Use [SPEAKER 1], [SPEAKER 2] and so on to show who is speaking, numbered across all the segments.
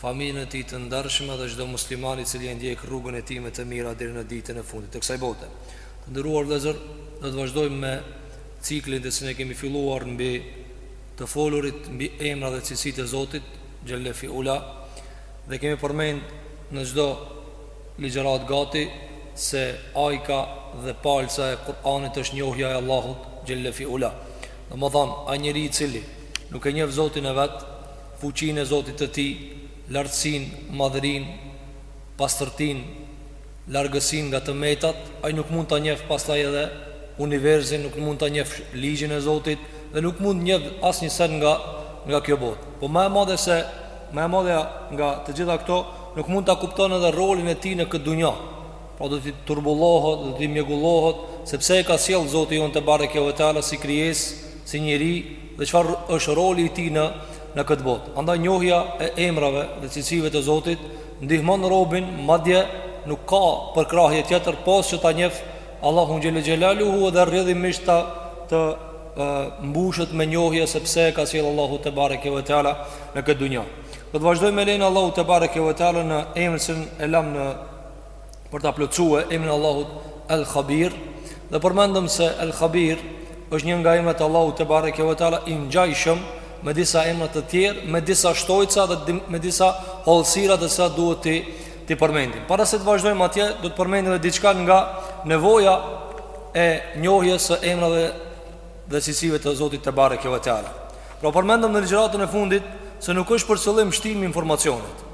[SPEAKER 1] familjen e tij të ndershme dhe çdo musliman i cili e ndjek rrugën e tij me të mira deri në ditën e fundit të kësaj bote. Të nderuar vëllezër, do të vazhdojmë me ciklin të cilin e kemi filluar mbi të folurit mbi emra dhe cilësitë e Zotit xhelle fi ula dhe kemi përmend në çdo ligjëratë gati se ajka dhe palca e Kur'anit është njohja e Allahut xhelle fi ula. Domethënë, ai njeri i cili nuk e njeh Zotin e vet, Fuqinë e Zotit të tij, lartësinë, madhërinë, pastërtinë, largësinë nga të metat, ai nuk mund ta njeh pastaj edhe universin, nuk mund ta njeh ligjin e Zotit dhe nuk mund të njeh asnjë send nga nga kjo botë. Po më e madhe se më e madhja nga të gjitha këto, nuk mund ta kupton edhe rolin e tij në këtë dunja. Pra do t'i turbullohet, do t'i mjegullohet se pse e ka sjellë Zoti jonë tebareke ve teala si krijesë, si njeri dhe çfarë është roli i tij në në këtë botë. Andaj njohja e emrave dhe cilësive të Zotit ndihmon robin, madje nuk ka përkrahje tjetër pos që ta njeh Allahun xhele xhelaluhu dhe rrjedhimisht ta të mbushet me njohje se pse e ka sjellë Allahu tebareke ve teala në këtë dunja. Do të vazhdojmë me lejen e Allahut tebareke ve teala në emrin që e lamë në për ta plotësuar emrin e Allahut El Khabir dhe përmendëm se El Khabir është një nga emrat e Allahut tebareke ve teala i ngjajshëm me disa emra të tjerë, me disa shtojca dhe me disa hollësira të cilat duhet t'i përmendim. Para se të vazhdojmë atje, do të përmendim edhe diçka nga nevoja e njohjes së emrave dhe cilësive të Zotit tebareke ve teala. Pra përmendëm në ligjëratën e fundit se nuk është për qëllim shtimi i informacionit.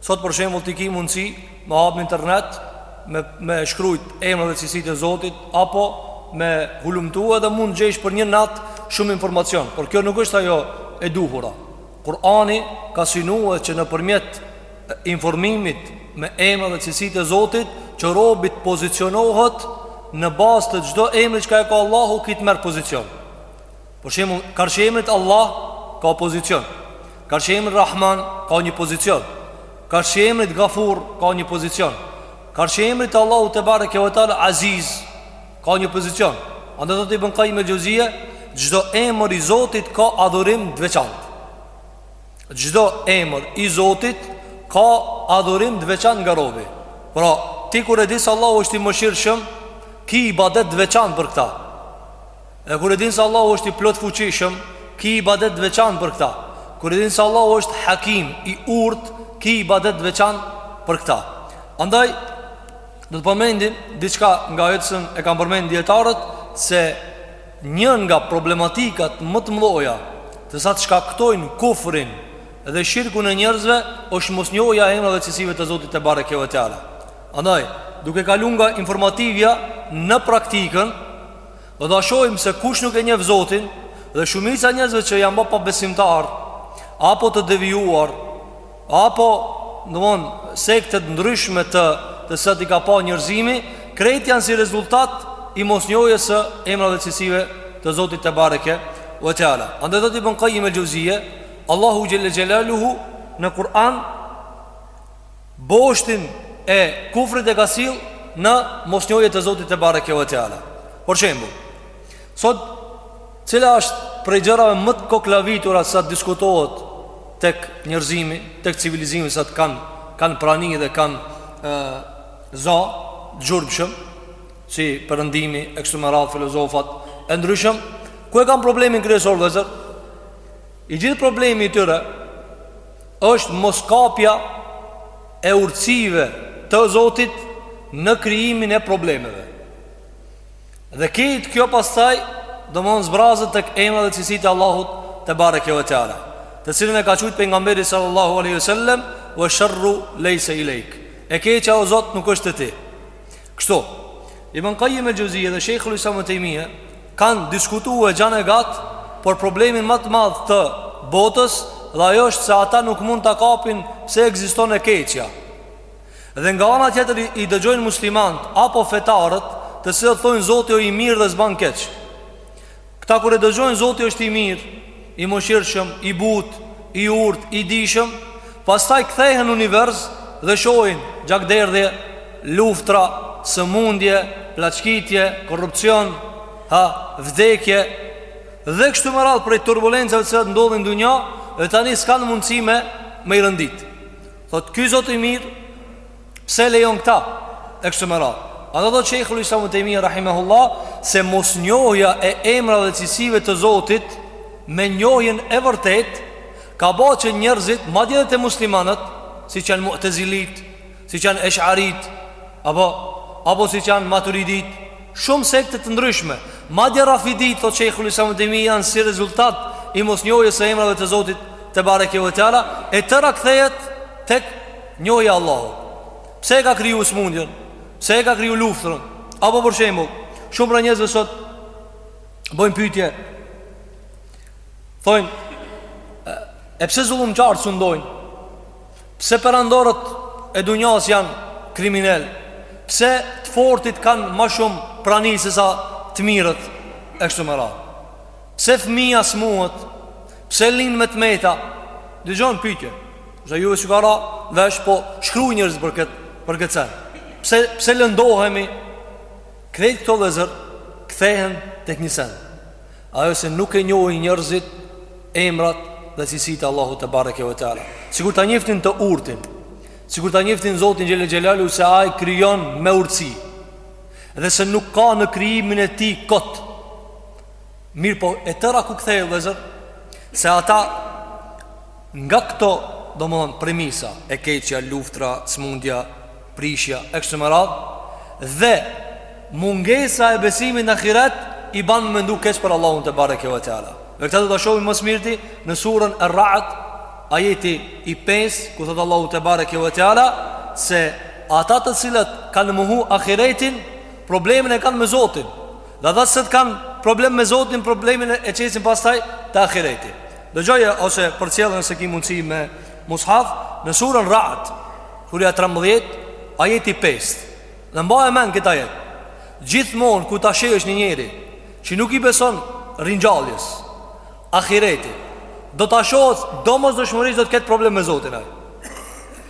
[SPEAKER 1] Sot për shembull ti ke mundësi me hap në internet, me me shkrujt emrat dhe cilësitë e Zotit apo me hulumtu dhe mund gjesh për një natë shumë informacion, por kjo nuk është ajo e duhura. Kurani ka synue që nëpërmjet informimit me emrat dhe cilësitë e Zotit, që robi të pozicionohet në bazë të çdo emri që ka Allahu, ky të merr pozicion. Për shembull, karshi emrit Allah ka pozicion Karshi emrit Rahman ka një pozicion Karshi emrit Gafur ka një pozicion Karshi emrit Allahut tebareke ve teala Aziz ka një pozicion Andaj thotë Ibën Kajim el Xhevzije Çdo emër i Zotit ka adhurim të veçantë Çdo emër i Zotit ka adhurim të veçantë nga robi Pra, ti kur e di se Allahu është i mëshirshëm ki ibadet të veçantë për këta Dhe kur e din se Allahu është i plotfuqishëm, ki ibadet të veçantë për këtë. Kur e din se Allahu është Hakim, i urtë, ki ibadet të veçantë për këtë. Andaj do të përmendim diçka nga ajo që e kanë përmendur dijetarët se një nga problematikat më të mëdha të cilat shkaktojnë kufrin dhe shirkun e njerëzve është mosnjohja e emrave dhe cilësive të Zotit tebareke ve teala. Andaj, duke kaluar nga informativja në praktikën, Do ta shohim se kush nuk e njeh Zotin dhe shumica e njerëzve që janë bërë pabesimtarë apo të devijuar apo domthon sekte të ndryshme të cilat i ka pa njerëzimi, krejt janë si rezultat i mosnjohjes së emrave dhe cilësive të Zotit tebareke ve teala. Andaj thotë Ibn Kajjim el-Xhevzije, Allahu xhelle xhelaluhu në Kur'an boshtin e kufrit e ka sill në mosnjohje të Zotit tebareke ve teala. Për shembull, sot, cila është prej gjërave më të koklavitura sa diskutohet tek njerëzimi, tek civilizimet të cilat kanë prani dhe kanë za zhurmshëm, si përëndimi, e kështu me radhë, filozofat e ndryshëm, ku e kanë problemin kryesor vëllezër? I gjithë problemi i tyre, është moskapja e urtësive të Zotit në krijimin e problemeve. Dhe krejt kjo pastaj domosdo zbrazet tek emrat dhe cilësitë e Allahut tebareke ve teala. Të cilën e ka qujtë Pejgamberi sallallahu aleyhi sallem, ve sherru lejse ilejk. E keqa o Zot nuk është te ti. Kështu, Ibn Kajjim el-Xhevzije dhe Shejhul Islam Ibn Tejmije kanë diskutuar gjan e gat për problemin më të madh të botës dhe ajo është se ata nuk mund ta kapin se ekziston e keqja. Dhe nga ana tjetër i dëgjojnë muslimanët apo fetarët të cilët thonë Zoti është i mirë dhe s'ban keq. Këta kur e dëgjojnë Zoti është i mirë, i mëshirshëm, i butë, i urtë, i dijshëm, pastaj kthehen në univers dhe shohin gjakderdhje, luftra, sëmundje, plaçkitje, korrupsion, ha, vdekje dhe kështu me radhë prej turbulencave të cilat ndodhin në dynja dhe tani s'kanë mundësi me i rendit. Thotë ky Zot i mirë Pse lejon këta? E kështu me radhë. Andaj thotë shejhul Islam ibn Tejmije rahimehullah se mosnjohja e emrave dhe cilësive të Zotit me njohjen e vërtetë ka bë që njerëzit, madje edhe te muslimanët, siç janë Mu'tezilitë, siç janë Esh'aritë, apo apo siç janë Maturiditë, shumë sekte të ndryshme, madje Rafiditë thotë shejhul Islam ibn Tejmije janë si rezultat i mosnjohjes së emrave të Zotit tebareke ve teala e tëra kthehet tek Njohja e Allahut. Pse e ka kriju smundjen? Pse e ka kriju luftën? Apo për shembull, shumë prej njerëzve sot bojnë pyetje. Thonë, e pse zullumqtarët sundojnë? Pse perandorët e dunjas janë kriminelë? Pse të fortit kanë ma shumë prani se sa të mirët e kështu me radhë? Pse fëmija smuhet? Pse lind me të meta? Dëgjon pyetje. Se ju veç u ka ra n'vesh po shkrujnë njerëz për kët për këtë sen. Pse pse lëndohemi? Krejt këto vllezër kthehen tek një sen. Ajo se nuk e njohin njerëzit emrat dhe cilësitë e Allahut tebareke ve teala. Sikur ta njeftin të urtin. Sikur ta njeftin Zotin xhele xhelaluhu se ai krijon me urtësi. Dhe se nuk ka në krijimin e tij kot. Mirëpo e tëra ku kthehet vllezër Se ata nga këto domethënë premisa E keqja, luftra, smundja, prishja, e kështu me radhë Dhe mungesa e besimit në ahiret I ban me mendu keq për Allahun tebareke ve teala Dhe këtë do ta shohim ma s'mirti në suren Er-Rad Ajeti i pestë, ku thotë Allahu tebareke ve teala Se ata të cilët kanë mohu ahiretin Problemin e kanë me Zotin Dhe dhe se t'kanë problem me Zotin Problemin e qesin pastaj te ahireti Dëgjoje ose përcjelle nëse ki mundësi me mushaf Në suren Rad Surja 13 Ajeti 5 Dhe mbaje n'men kët ajet Gjithmonë kur ta shohësh një njeri Që nuk i beson ringjalljes Ahiretit Do ta shohësh Domosdoshmërisht do të ketë problem me Zotin ai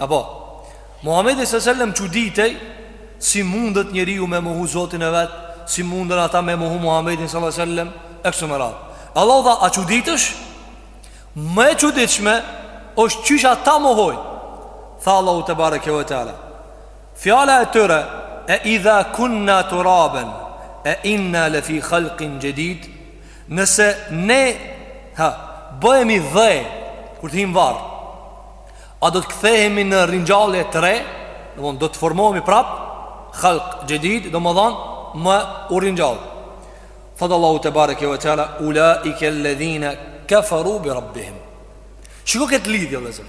[SPEAKER 1] Apo Muhamedi sallallahu alaihi wasallam çuditej si mundet njeriu me mohu Zotin e vet, si mundën ata me mohu Muhamedin sallallahu alaihi wasallam e kështu me radhë. Allahu tha a çuditësh? Më e çuditshme është qysh ata mohojnë. Tha Allahu tebareke ve teala. Fjala e tyre e idha kunna turaben e inna lafi khalqin jadid Nëse ne ha, bëhemi dhe kur të him n'varr, a do të kthehemi në ringjallje të re? Domethënë do të formohemi prap khalq jadid, domethënë me u ringjall. Thot Allahu tebareke ve teala ulaika alladhina kafaru bi rabbihim. Shiko këtë lidhje vllezër.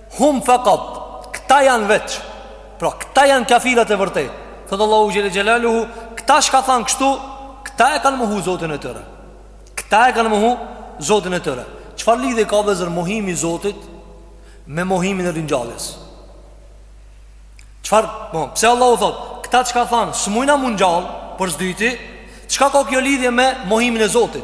[SPEAKER 1] Hum faqat, këta janë veç. Pra këta janë kafirët e vërtetë. Thot Allahu xhele xhelaluhu, këta çka thanë kështu, këta e kanë mohu Zotin e tyre. Këta e kanë mohu Zotin e tyre. Çfarë lidhje ka vllezër mohimi i Zotit me mohimin e ringjalljes? Çfarë, po, pse Allahu thot, këta çka thanë, s'mujna m'u ngjall për s'dyti, çka ka kjo lidhje me mohimin e Zotit?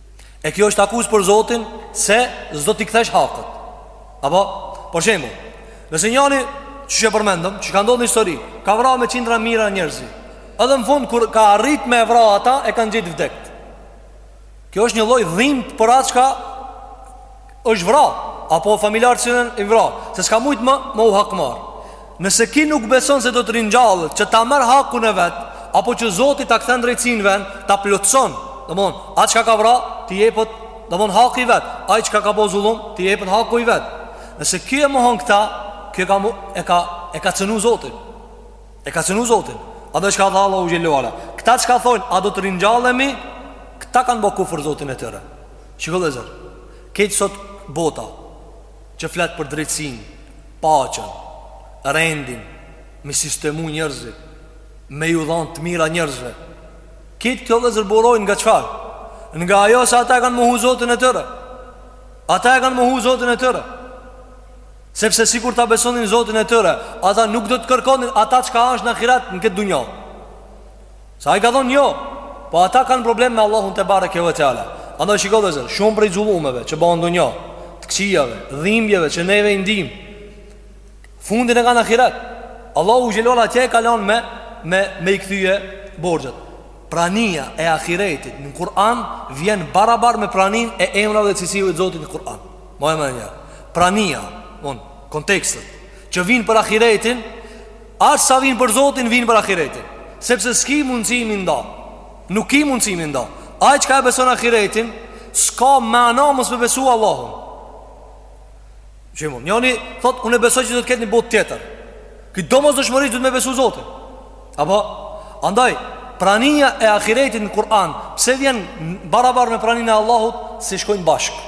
[SPEAKER 1] E kjo është akuzë për Zotin se s'do t'i kthejë haket. Apo, për shembull, nëse njani siç e përmendëm, që ka ndodh në histori, ka vra me qindra mijëra njerëz. Edhe në fund kur ka arrit me e vra ata e kanë gjetë vdekt. Kjo është një lloj dhimbë për atë çka është vra, apo familjari që iu vra, se s'ka mujt me, me u hakmarrë. Nëse ky nuk beson se do të ringjallet, që ta merr hakun e vet, apo që Zoti ta kthen drejtësinë n'vend, ta plotëson, domethënë, ai çka ka vra, t'i jepet, domethënë, haku i vet, ai çka ka bo zullum, t'i jepet haku i vet. Nëse ky e mohon këta, ky e ka, e ka, e ka cenu Zotin, e ka cenu Zotin, andaj çka tha Allahu xhelle ve ala. Këta çka thonë, a do të ringjallemi, këta kanë bo kufër Zotin e tyre. Shiko vëllezër, krejt sot bota që flet për drejtësinë, paqen, rendin, me sistemu njerëzit, me ju dhënë të mira njerëzve. Krejt këto vëllezër burojnë nga çfarë? Nga ajo se ata e kanë mohu Zotin e tyre. Ata e kanë mohu Zotin e tyre. Sepse sikur ta besonin Zotin e tyre, ata nuk do të kërkonin ata çka ashtë në ahiret në këtë dunja. Se ai ka thonë jo, po ata kanë problem me Allahun tebareke ve teala. Andaj shiko vllezër, shumë prej zullumeve që bëhen n'dunja, të këqijave, dhimbjeve që neve i ndim. Fundin e kanë n'ahiret. Allahu xhelle ve ala atje e ka lënë me me me i kthye borxhet. Prania e ahiretit në Kur'an vjen barabar me praninë e emrave dhe cilësive të Zotit në Kur'an. Më e mënja. Prania, domethënë, kontekstet që vijnë për ahiretin Aq sa vijnë për Zotin, vijnë për ahiretin. Sepse s'ki mundësi m'i nda. Nuk ki mundësi m'i nda. Ai çka e beson ahiretin, s'ka mana mos me besu Allahun. Shembull, njoni thot unë e besoj që do të ketë një botë tjetër. Ky domosdoshmërisht duhet me besu Zotin. Apo andaj prania e ahiretit në Kur'an, pse vjen barabar me praninë e Allahut, se shkojnë bashkë.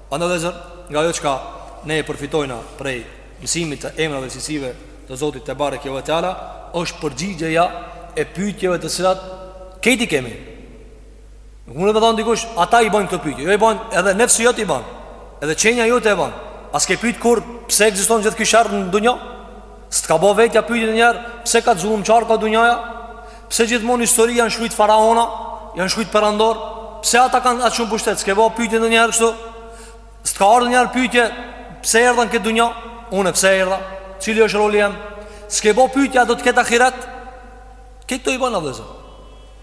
[SPEAKER 1] Andaj vëllezër, nga ajo çka ne e përfitojna prej mësimit të emrave dhe cilësive të Zotit tebareke ve teala është përgjigjeja e pyetjeve të cilat krejt i kemi. Nuk mundet me thanë dikush, ata i bëjnë këto pyetje. Jo i bëjnë, edhe nefsi jot i bën. Edhe qenia jote e bën. A s'ke pyet kurrë pse ekziston gjithë ky sherr në dunja? S'të ka bo vetja pyetje ndonjëherë, pse ka zullumqarë ka dunjaja? Pse gjithmonë n'histori janë shkruajt faraona, janë shkruajt perandor? Pse ata kanë aq shumë pushtet? S'ke bo pyetje ndonjëherë kështu? S't'ka ardhur ndonjëherë pyetje pse erdha n'këtë dunja? Unë pse erdha? Cili është roli jem? S'ke bo pyetje a do të ketë ahiret? Këto i bën Allahu.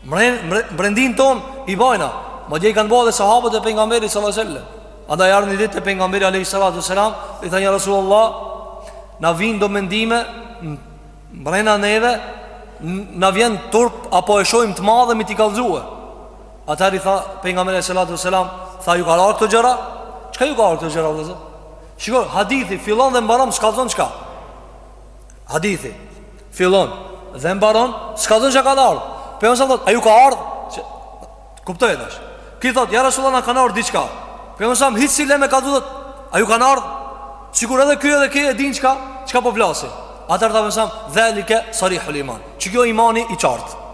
[SPEAKER 1] N'brendinë tonë i bajna Madje i kanë bërë dhe sahabët e pejgamberit sallallahu alaihi wasallam. Ata i erdhën një ditë te pejgamberi alaihi sallallahu alaihi wasallam, i thanë ja Rasulullah, na vijnë do mendime Mrena neve Na vjen turp Apo e shojmë të madhe me t'i kallzue Atëherë i tha Pejgamberi alejhi salatu ue selam Tha ju ka ardh këto gjëra Çka ju ka ardh këto gjëra vllezër Shiko hadithi Fillon dhe mbaron S'kallzon çka Hadithi Fillon Dhe mbaron S'kallzon çka ka ardhë Pejgamberi alejhi selam thot A ju ka ardhë Kuptoj e dash Ki thot, ja Rasulullah na kanë ardhë diçka Pejgamberi alejhi selam, hiç s'i le me kallzu thot A ju kanë ardhë Sikur edhe ky edhe ky e din çka Çka po flasin Atëherë tha alejhi selam, dhalike sarihul iman Që kjo imani i qartë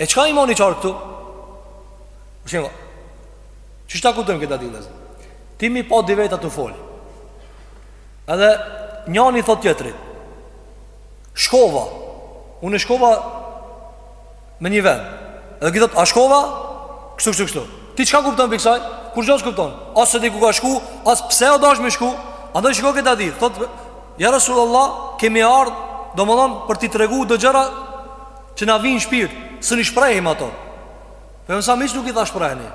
[SPEAKER 1] E çka imani i qartë këtu Për shembull Qysh ta kuptojmë këtë hadith Ti m'i pa dy veta tu folë Edhe njani thot tjetrit Shkova Unë shkova Me një vend Edhe ky thot a shkova Kështu, kështu, kështu Ti çka kupton prej kësaj? Kurgjo s'kupton. As s'e di ku ka shku As pse o dash me shku Andaj shiko këtë hadith Thot Ja Rasul Allah Kemi ardhë Domethonë për t'i tregu do gjëra Që na vijnë shpirt S'mun i shprehim ato Pejgamberi alejhi selam nuk i tha shprehni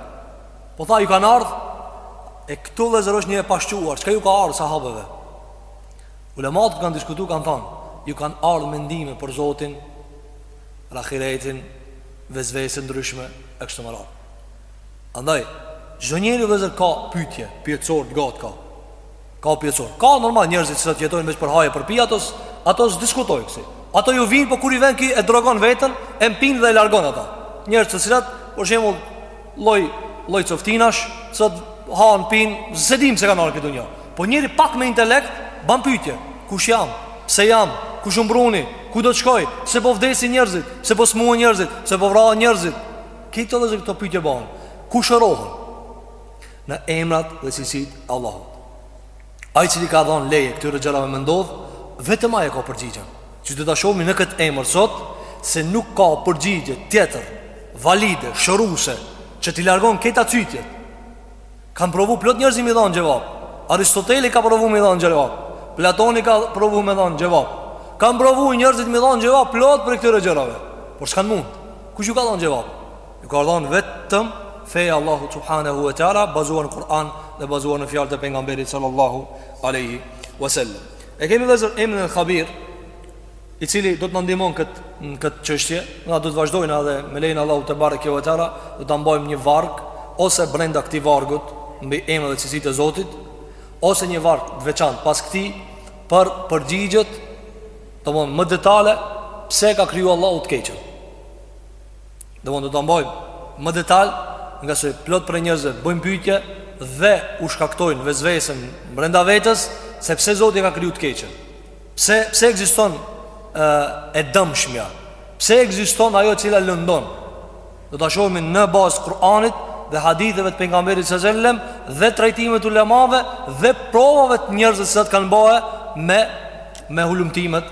[SPEAKER 1] Po tha ju kanë ardhë E këtu vllezër është një e pashquar Çka ju ka ardhë sahabeve Ulematët kanë diskutu kanë thanë Ju kanë ardhë mendime për Zotin ahiretin, vesvese të ndryshme, e kështu me radhë. Andaj, çdo njeri vllezër ka pytje, pyetsor të gatë ka. Ka pyetsor. Ka normal njerëzit të cilat jetojnë veç për haje për pi, ato s', ato s'diskutojn kësi. Ato ju vijnë, po kur i vjen ki e drogon veten, e mpinë dhe e largon ata. Njerëz të cilat, për shembull, lloj lloj coftinash sot han pin s'e din pse kanë ardhur n'këtë dunja po njeri pak me intelekt ban pyetje kush jam pse jam kush um bruni ku do të shkoj pse po vdesin njerëzit pse po smuhen njerëzit pse po vrahen njerëzit këto vllezër këto pyetje ban ku shërohen në emrat dhe cilësitë Allahut Ai cili ka dhënë leje këtyre gjërave me ndodh, vetëm ai e ka përgjigjen. Që do ta shohim në këtë emër sot se nuk ka përgjigje tjetër valide, shëruse që t'i largon këta cytje. Kan provu plot njerëz mi dhon xhevap. Aristoteli ka provu mi dhon xhevap. Platoni ka provu mi dhon xhevap. Kan provu njerëzit mi dhon xhevap plot prej këtyre gjërave. Por s'kan mund. Kush ju ka dhon xhevap? Ju ka dhon vetëm feja e Allahut subhanahu wa taala bazuar në Kur'an dhe bazuar në fjalët e pejgamberit sallallahu alaihi wasallam. E kemi vllezër emrin al-Khabir, i cili do të na ndihmon kët në këtë çështje, na do të vazhdojmë edhe me lejen Allahut tebareke ve teala, do ta mbajmë një varg ose brenda këtij vargut mbi emrin dhe cilësitë e Zotit, ose një varg të veçantë pas këtij për përgjigjet, domthonë më detale pse ka kriju Allahu të keqen. Domon do ta mbajmë më detal ngase plot prej njerëzve bëjmë pytje Dhe u shkaktojnë vesvesen brenda vetes se pse Zoti e ka kriju të keqen Pse, pse ekziston e, e dëmshmja Pse ekziston ajo e cila lëndon Do ta shohmi në bazë Kur'anit Dhe haditheve të pejgamberit sasellem Dhe trajtimeve të ulemave Dhe provave të njerëzve cilat kanë të bëjë me, me hulumtimet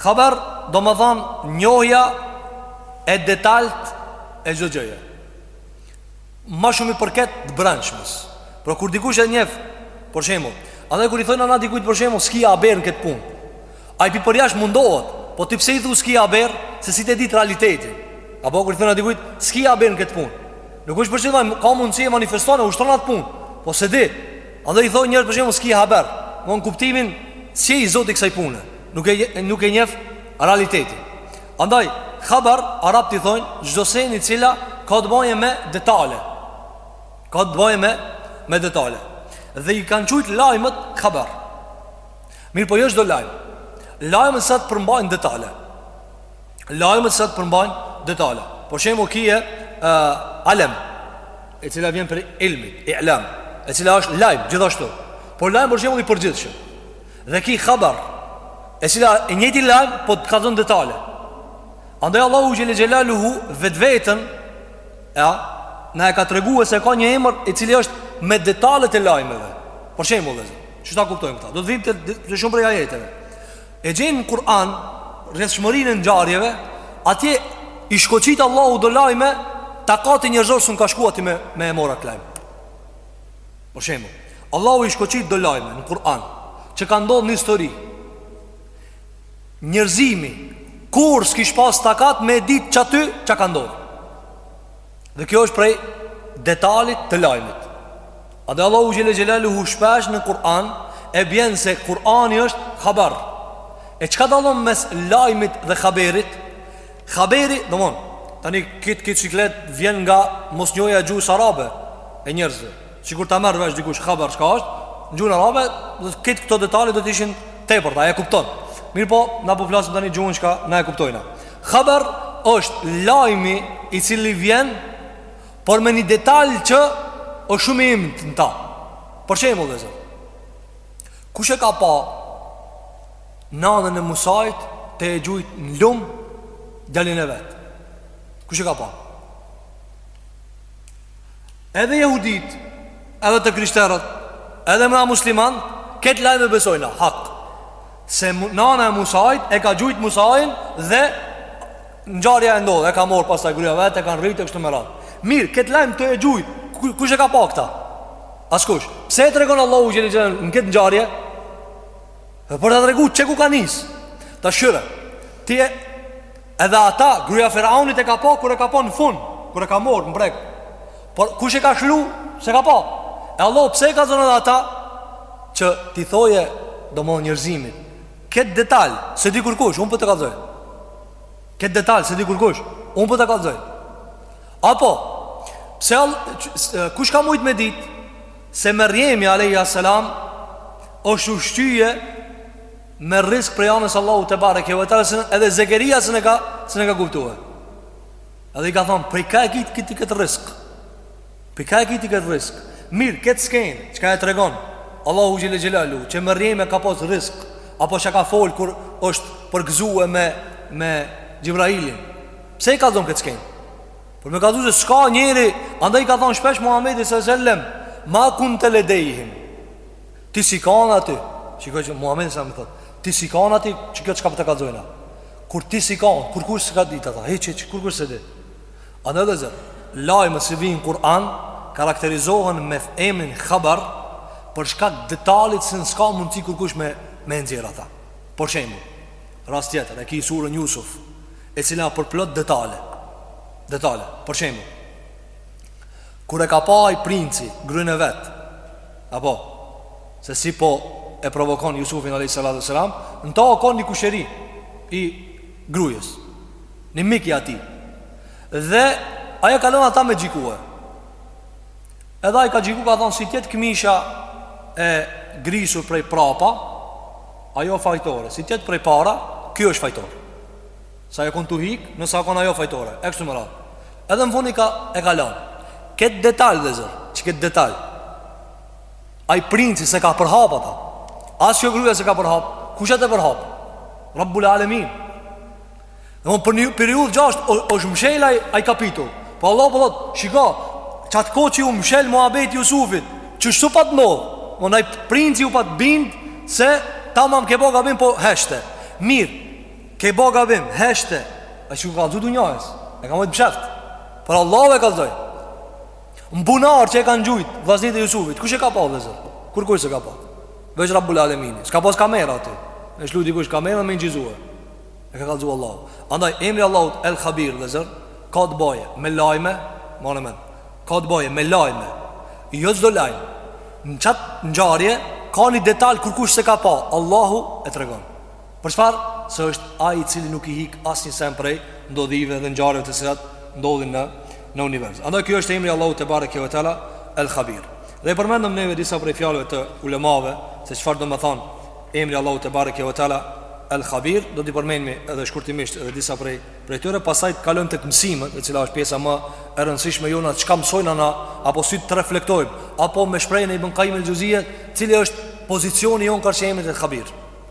[SPEAKER 1] Haber, domethënë njohja e detalt e çdo gjëje. Më shumë i përket të brendshmës. Por kur dikush e njeh, për shembull, andaj kur i thonë ana dikujt për shembull, s'ki haber në këtë punë. Ai prej përjasht mundohet, po ti pse i thu s'ki haber, se s'i di ti realitetin. Apo kur i thonë dikujt, s'ki haber në këtë punë. Nuk është për shembull, ka mundësi e manifeston e ushtron atë punë, po s'e di. Andaj i thonë njerëz për shembull, s'ki haber. Në kuptimin, s'je i zoti kësaj pune. Nuk e nuk e njeh realitetin. Andaj khabar arabët i thonë çdo seni i cili ka të bëjë me detale. Ka të bëjë me me detale. Dhe i kanë qujt lajmet khabar. Mirëpo jo çdo lajm. Lajmet cilat përmbajnë detale. Lajmet cilat përmbajnë detale. Për shembull ki e uh, alem e cila vjen prej ilmit, ilam, e cila është lajm gjithashtu. Por lajm për shembull i përgjithshëm. Dhe ki khabar E cila e njëjti lajm Po të ka dhënë detale Andaj Allahu xhele xhelaluhu vetveten Ja Na e ka tregue se ka një emër I cili është me detalet e lajmeve Për shembull vllezër Që ta kuptojmë këta Do të vijmë te, te shumë prej ajeteve E gjen në Kur'an Rrjedhshmërinë e ngjarjeve Atje i shkoqit Allahu do lajme Takati njerëzor s'un ka shkue me, me e marrë at lajm Për shembull, Allahu i shkoqit do lajme në Kur'an që ka ndodh në histori. Njerëzimi kurrë s'kish pas takat me e ditë qaty çka ka ndodh. Dhe kjo është prej detalit të lajmit. A dhe Allahu xhele xhelaluhu shpesh në Kur'an e bjen se Kur'ani është khabar. E çka dallon mes lajmit dhe haberit? Haberi, domon, tani kit kit siklet vjen nga mosnjohja e gjuhës arabe e njerëzve. Sikur ta merrte vesh dikush haber çka është, në gjuhën arabe, dhe kit këto detale do të ishin të për ta, e kupton. Mirëpo, na po flasim tani gjuhën çka na e kuptojna. Haber është lajmi i cili vjen, por me një detal që është shumë i imtë në ta. Për shembull vllezër, kush e ka pa Nanën e Musait tu e gjujt në lum Djalin e vet Kush e ka pa Edhe jehudit Edhe të krishterët Edhe na musliman Ket lajm e besojna Hak Se nana e Musait E ka gjujt Musain Dhe Ngjarja e ndodh E ka mor pastaj gruja vet E kan rrit e kështu me radhë Mirë, ket lajm tu e gjujt Kush e ka pa këta Askush Pse e tregon Allahu xhel xhelalu këtë ngjarje Dhe për ta tregu çe ku ka nis Të shyre Ti e Edhe ata gruja e Feraunit e ka pa Kur e ka pa në fun Kur e ka mor në breg Por kush e ka shlu S'e ka pa E Allahu pse e kallzon edhe ata Që t'i thojë Domethonë njerëzimit Këtë detal S'e di kurkush Unë po ta kallzoj Këtë detal S'e di kurkush Unë po ta kallzoj Apo Se Kush ka mujt me dit Se Merjemi alejhi assalam është ushqye me rrisk prej anës Allahu tebareke ve teala edhe Zekeria se ne ka se ne ka kuptue. Edhe i ka thon prej ka e ki ti kët rrisk. Prej ka e ki ti kët rrisk. Mir kët sken, çka e tregon? Allahu xhel xelalu, që Merjemi ka pas rrisk apo çka ka fol kur është përgëzue me me Xhibrailin. Pse e kallzon kët sken? Por me kallzu se s'ka njeri Andaj i ka thonë shpesh Muhammedit së sellem Ma kunte ledejhim Ti s'i kanë aty Që ka që Muhammedi së sellem thot Ti s'i kanë aty Që kjo çka po ta kallzojna Kur ti s'i kanë Kurkush s'ka ditë ata Hiç, hiç, kurkush s'e di Andaj dhe zër Lajmet si vinë n'Kur'an Karakterizohen me emrin khabar Për shkak detalit Se s'ka mundësi kurkush me Me nxjerr ata Për shembull Rast tjetër E ki surën Jusuf e cila përplot detale, detale, për shembull, kur e ka pa ai princi grujen e vet, apo se si po e provokon Jusufin alayhis salam, në ta o kon një kusheri i grujës, një mik i atij. Dhe ai ka lon ata me gjikue. Edhe ai ka gjiku ka thonë si t'jetë këmisha e grisur prej prapa, ajo fajtore, si t'jetë prej para, kjo është fajtore. Se o konë tu hik, nëse o konë ajo fajtore E kështu me radhë Edhe në fun ka e ka lanë Këtë detal dhe zërë Që këtë detal Ai princi s'e ka përhap ata As që gruja s'e ka përhap Kush e përhap Rabbul Alemin Domethonë për një periud gjat o, osht mshel ai kapitull Po Allahu po thot Shiko Qat kohë që ju mshel muhabeti Jusufit Që shtu pat më Më nëjë princi ju pat bind Se tamam ke bo gabim po heshte Mirë Ke bo gabim, heshte E s'ju ka kallzu dunjajës E ka majt mshehtë Por Allahu e kallzoi Në bunar që e kanë gjujt Vllaznit e Jusufit Kush e ka pa vllezër Kurkush s'e ka pa Veç Rabbul Alemini S'ka pas kamera aty E shku dikush kamera me inçizu E ka kallzu Allahu Andaj emri Allahut El Khabir vllezër Ka të bojë me lajme Mane men Ka të bojë me lajme Jo çdo lajm Në qat ngjarje Ka një detal kurkush s'e ka pa Allahu e tregon Për çfarë? Se është ai i cili nuk i hik asnjë sen prej ndodhive dhe ngjarjeve të cilat ndodhin në në univers. Andaj ky është emri Allahu te bareke ve teala El Khabir. Dhe i përmendëm neve disa prej fjalëve të ulemave se çfarë domethonë emri Allahu te bareke ve teala El Khabir, do t'i përmendim edhe shkurtimisht edhe disa prej prej tyre, pastaj të kalojmë tek mësimet, e cila është pjesa më e rëndësishme jona çka mësojmë na apo si të reflektojmë, apo me shprehjen e Ibn Qayyim el-Jawziyye, cili është pozicioni jonë karshi emrit El Khabir.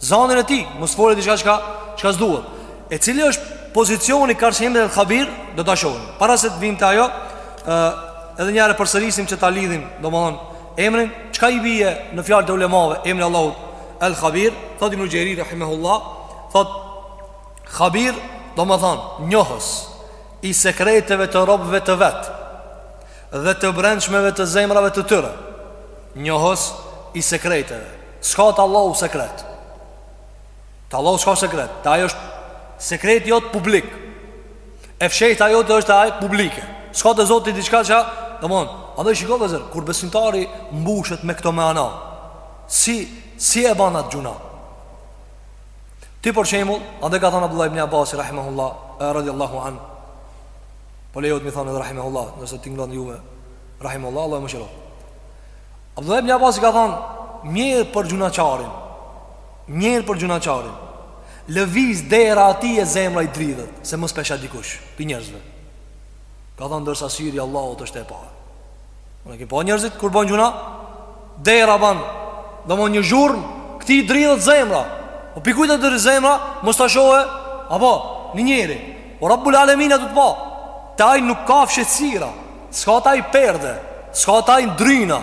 [SPEAKER 1] Zanin e tij, mos folet diçka çka, çka s'duhet E cili është pozicioni karshi emrit El Khabir Do ta shohim Para se të vimë te ajo e, Edhe një herë përsërisim që ta lidhim Domethonë Emrin, çka i bije në fjalët e ulemave Emri Allahut El Khabir Thotë Ibnu Gjerir, rahimehullah Thotë Khabir, domethonë Njohës I sekreteve të robëve të vet Dhe të brendshmeve të zemrave të tyre Njohës I sekreteve S'ka te Allahu sekret Te Allahu s'ka sekret Te ai është sekreti jot publik E fshehta jote është ajo publike S'ka te Zoti diçka që Domethonë Andaj shiko vllezër Kur besimtari mbushet me këto mana Si, si e ban at gjynah Ti për shembull Andaj ka thonë Abdullah ibn Abasi Rahimahullah eh, Radiallahu an Po lejohet me thonë edhe Rahimahullah Nëse dikush ngon juve Rahimahullah Allahu e mëshiroftë Abdullah ibn Abbasi ka thënë, "Mjerë për gjynahqarin. Mjerë për gjynahqarin. Lëviz dera atij e zemra i dridhet, se mos pe sheh dikush, pi njerëzve." Ka thënë ndërsa syri i Allahut është tu e pa. A i ke pa njerëzit kur bon gjynah, dera ban, domethonë një zhurmë, këtij i dridhet zemra. Po pi kujt i dridhet zemra, mos ta shohë, apo një njeri. Po Rabbul Alamin tu t'pa. Te ai nuk ka fshehtësira, S'ka te ai perde S'ka te ai dryna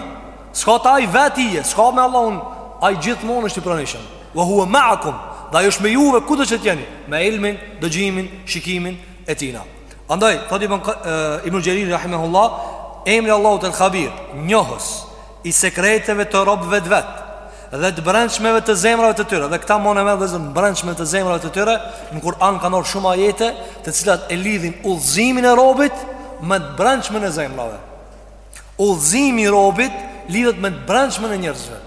[SPEAKER 1] S'ka te ai vetije S'ka me Allahun Ai gjithmonë është i pranishëm Ve huve meakum Dhe ai është me juve kudo që t'jeni Me ilmin, dëgjimin, shikimin e tina Andaj, thotë Ibn Gjeriri Rahimehullah Emri Allahut el Khabir Njohës i sekreteve të robëve të vet dhe të brendshmeve të zemrave të tyre dhe këta mone me vëzën në brendshme të zemrave të tyre në Kur'an kanë ardh shumë ajete të cilat e lidhin udhëzimin e robit me të brendshmen e zemrave udhëzimi i robit lidhet me të brendshmen e njerëzve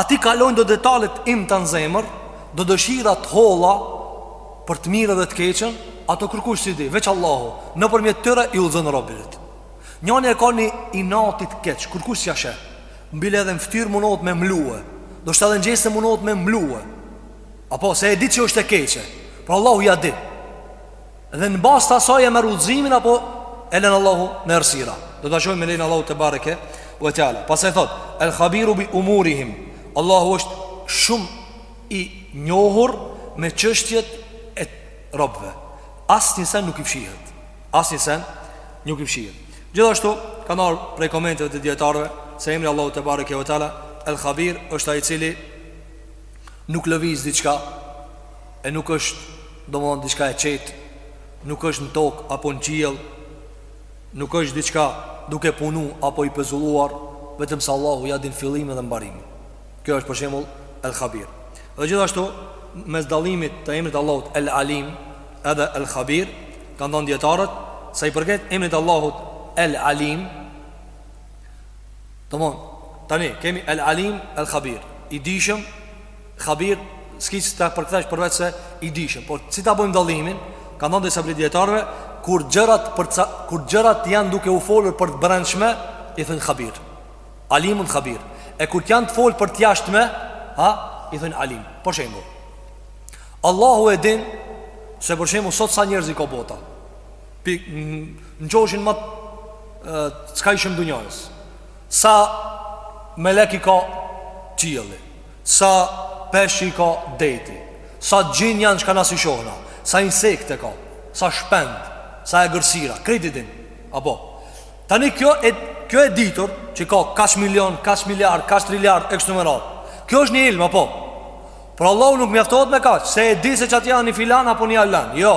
[SPEAKER 1] aty kalojnë do detale të imta në zemër do dëshira të holla për të mirë dhe të keqen ato kërkush s'i di, veç Allahu nëpërmjet tyre i udhëzon robët Njani e ka ni inat të keq kurkush s'ja sheh Bile edhe në ftyrë munohet me mlue Ndoshta edhe në gjeste munohet me mlue A po se e di që është e keqe Por Allahu ja di Dhe në bazë të asaj e merr udhëzimin Apo e len Allahu në errësira Do ta shohim me lejen e Allahut tebareke ve teala Pastaj thot El khabiru bi umurihim Allahu është shumë i njohur Me çështjet e robve Asnjë sen nuk i fshihet Asnjë sen nuk i fshihet Gjithashtu kanë ardh prej komenteve të dijetarëve Se emri Allahut tebareke ve teala El Khabir është ai i cili Nuk lëviz diçka E nuk është Domethënë diçka e qetë Nuk është në tokë apo në qiell Nuk është diçka duke punu apo i pezulluar Vetëm se Allahu ja din fillimin dhe mbarimin Kjo është për shembull El Khabir Dhe gjithashtu mes dallimit të emrit Allahut El Alim Edhe El Khabir, kanë thënë dijetarët, sa i përket emrit të Allahut El Alim, tamon, tani, kemi El Alim, El Khabir, i dijshëm, Khabir, s'ki qysh ta përkthesh përveç se i dijshëm, por si ta bojmë dallimin, kanë thënë disa prej dijetarëve, kur gjërat, për ca, kur gjërat janë duke u folur për të brendshme, i thonë Khabir, Alimun Khabir, e kur janë tu fol për të jashtme, ha, i thonë Alim, për shembull, Allahu e din Se për shembull sot sa njerëz i ka bota Pi në gjoshin më Cka ishim dë njërës Sa melek i ka qielli Sa peshq i ka deti Sa xhin janë çka na s'i shohna Sa insekte ka Sa shpend Sa egërsira Krejt i din A po Tani kjo e, kjo e ditur Që ka kaq milion, kaq miliard, kaq triliard Iks numra Kjo është një ilm, a po Por Allahu nuk mjaftohet me kaq, se e di se qaty janë një filan apo një alan. Jo.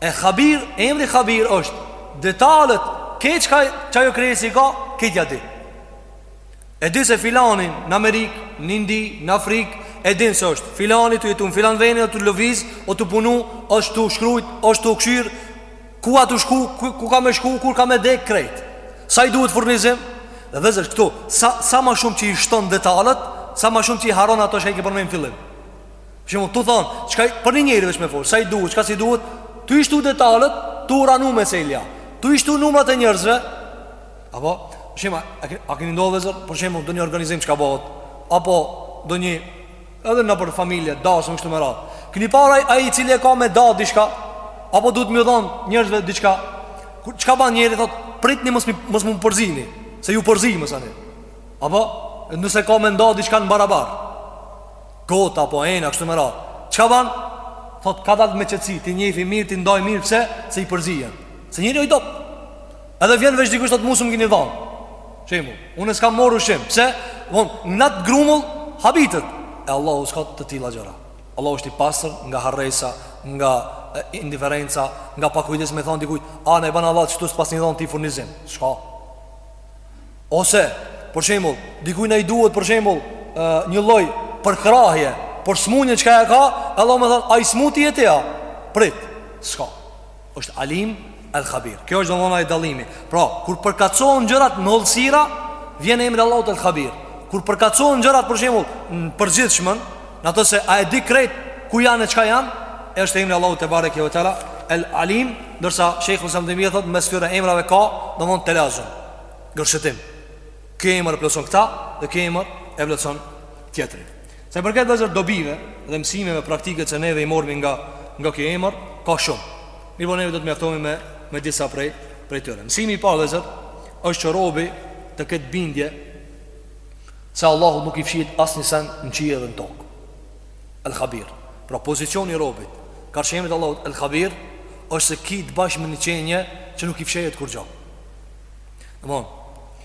[SPEAKER 1] E Khabir, emri Khabir është detalet krejt çka qajo krijesë i ka këtë ja di. E di se filani në Amerikë, në Indi, në Afrikë, e din se është filani tu jetu në filan veni, o tu lëviz, o tu punu, është tu shkrujt, është tu kqyr, Ku a tu shku, ku, ku ka me shku, kur ka me dek krejt Sa i duhet furnizim Dhe vëllezër këtu, sa, sa ma shumë që i shton detalet Sa ma shumë që i harron ato që i ke përmen fillim Për shembull, tu thonë, çka, për një njëri veç me folë Sa i duhet, çka s'i duhet Tu i shtu detalet, tu u ra numri te selja Tu i shtu numrat e njërzve Apo, shembull, a, a, a keni ndodh vëllezër Për shembull, donjë organizim çka bëhet Apo, donjë Edhe nëpër familje, dasme kështu me radhë Keni pa ai i cili e ka me da diçka Apo duhet me u dhonë njërzve diçka Çka ban njeri thot Pritni mos më, mos m'u përzini Se ju përzini, mos hani Apo nëse ka me nda diçka në barabar Gota apo ena kështu me radhë Çka ban Thot kadalë me qetësi T'i njefi mirë t'i ndaj mirë pse Se i përzihen Se njeri o i dobët Edhe vjen veç dikush thotë mu s'um keni dhënë. Shembull, unë s'kam marrë ushqim. Pse? Se n'at grumull habitet. E Allahu s'ka të tilla gjëra. Allahu është i pastër nga harresa, nga indiferenca, nga pakujdesia me thon dikujt, a ma ban hallall se ty s'paskna dhon ti furnizim. S'ka. Ose, për shembull, dikujt ja i duhet për shembull një lloj përkrahje, por smundje çka e ka, Allahu me thon, ai smut ja tia. Prit. S'ka. është el alim el khabir. Kjo është domthonjë ai dallimi. Pra, kur përkatësohen gjërat në hollësira, vjen emri Allahut el khabir. Kur përkatësohen gjërat për shembull në të përgjithshmen, në ato se a e di krejt ku janë e çka janë, është emri Allahu tebareke ve teala el alim, ndërsa shejhu Sadi thot mes këtyre emrave ka domethonë telazum. Gërshetim. Ky emër e plotson këta dhe ky emër e plotson tjetrin. Sa i përket vëllezër dobive dhe mësimeve praktike që neve i morrmi nga nga ky emër, ka shumë. Mirpo neve do të mjaftohemi me me disa prej prej tyre. Mësimi i parë vëllezër është që robi të ketë bindje se Allahut nuk i fshihit asnjë sen në qiell dhe në tokë. El Khabir. Pra pozicioni i robit, karshi emrit të Allahut El Khabir, është se ki të bash me një qenie që nuk i fshehet kurrgjo. Domthon,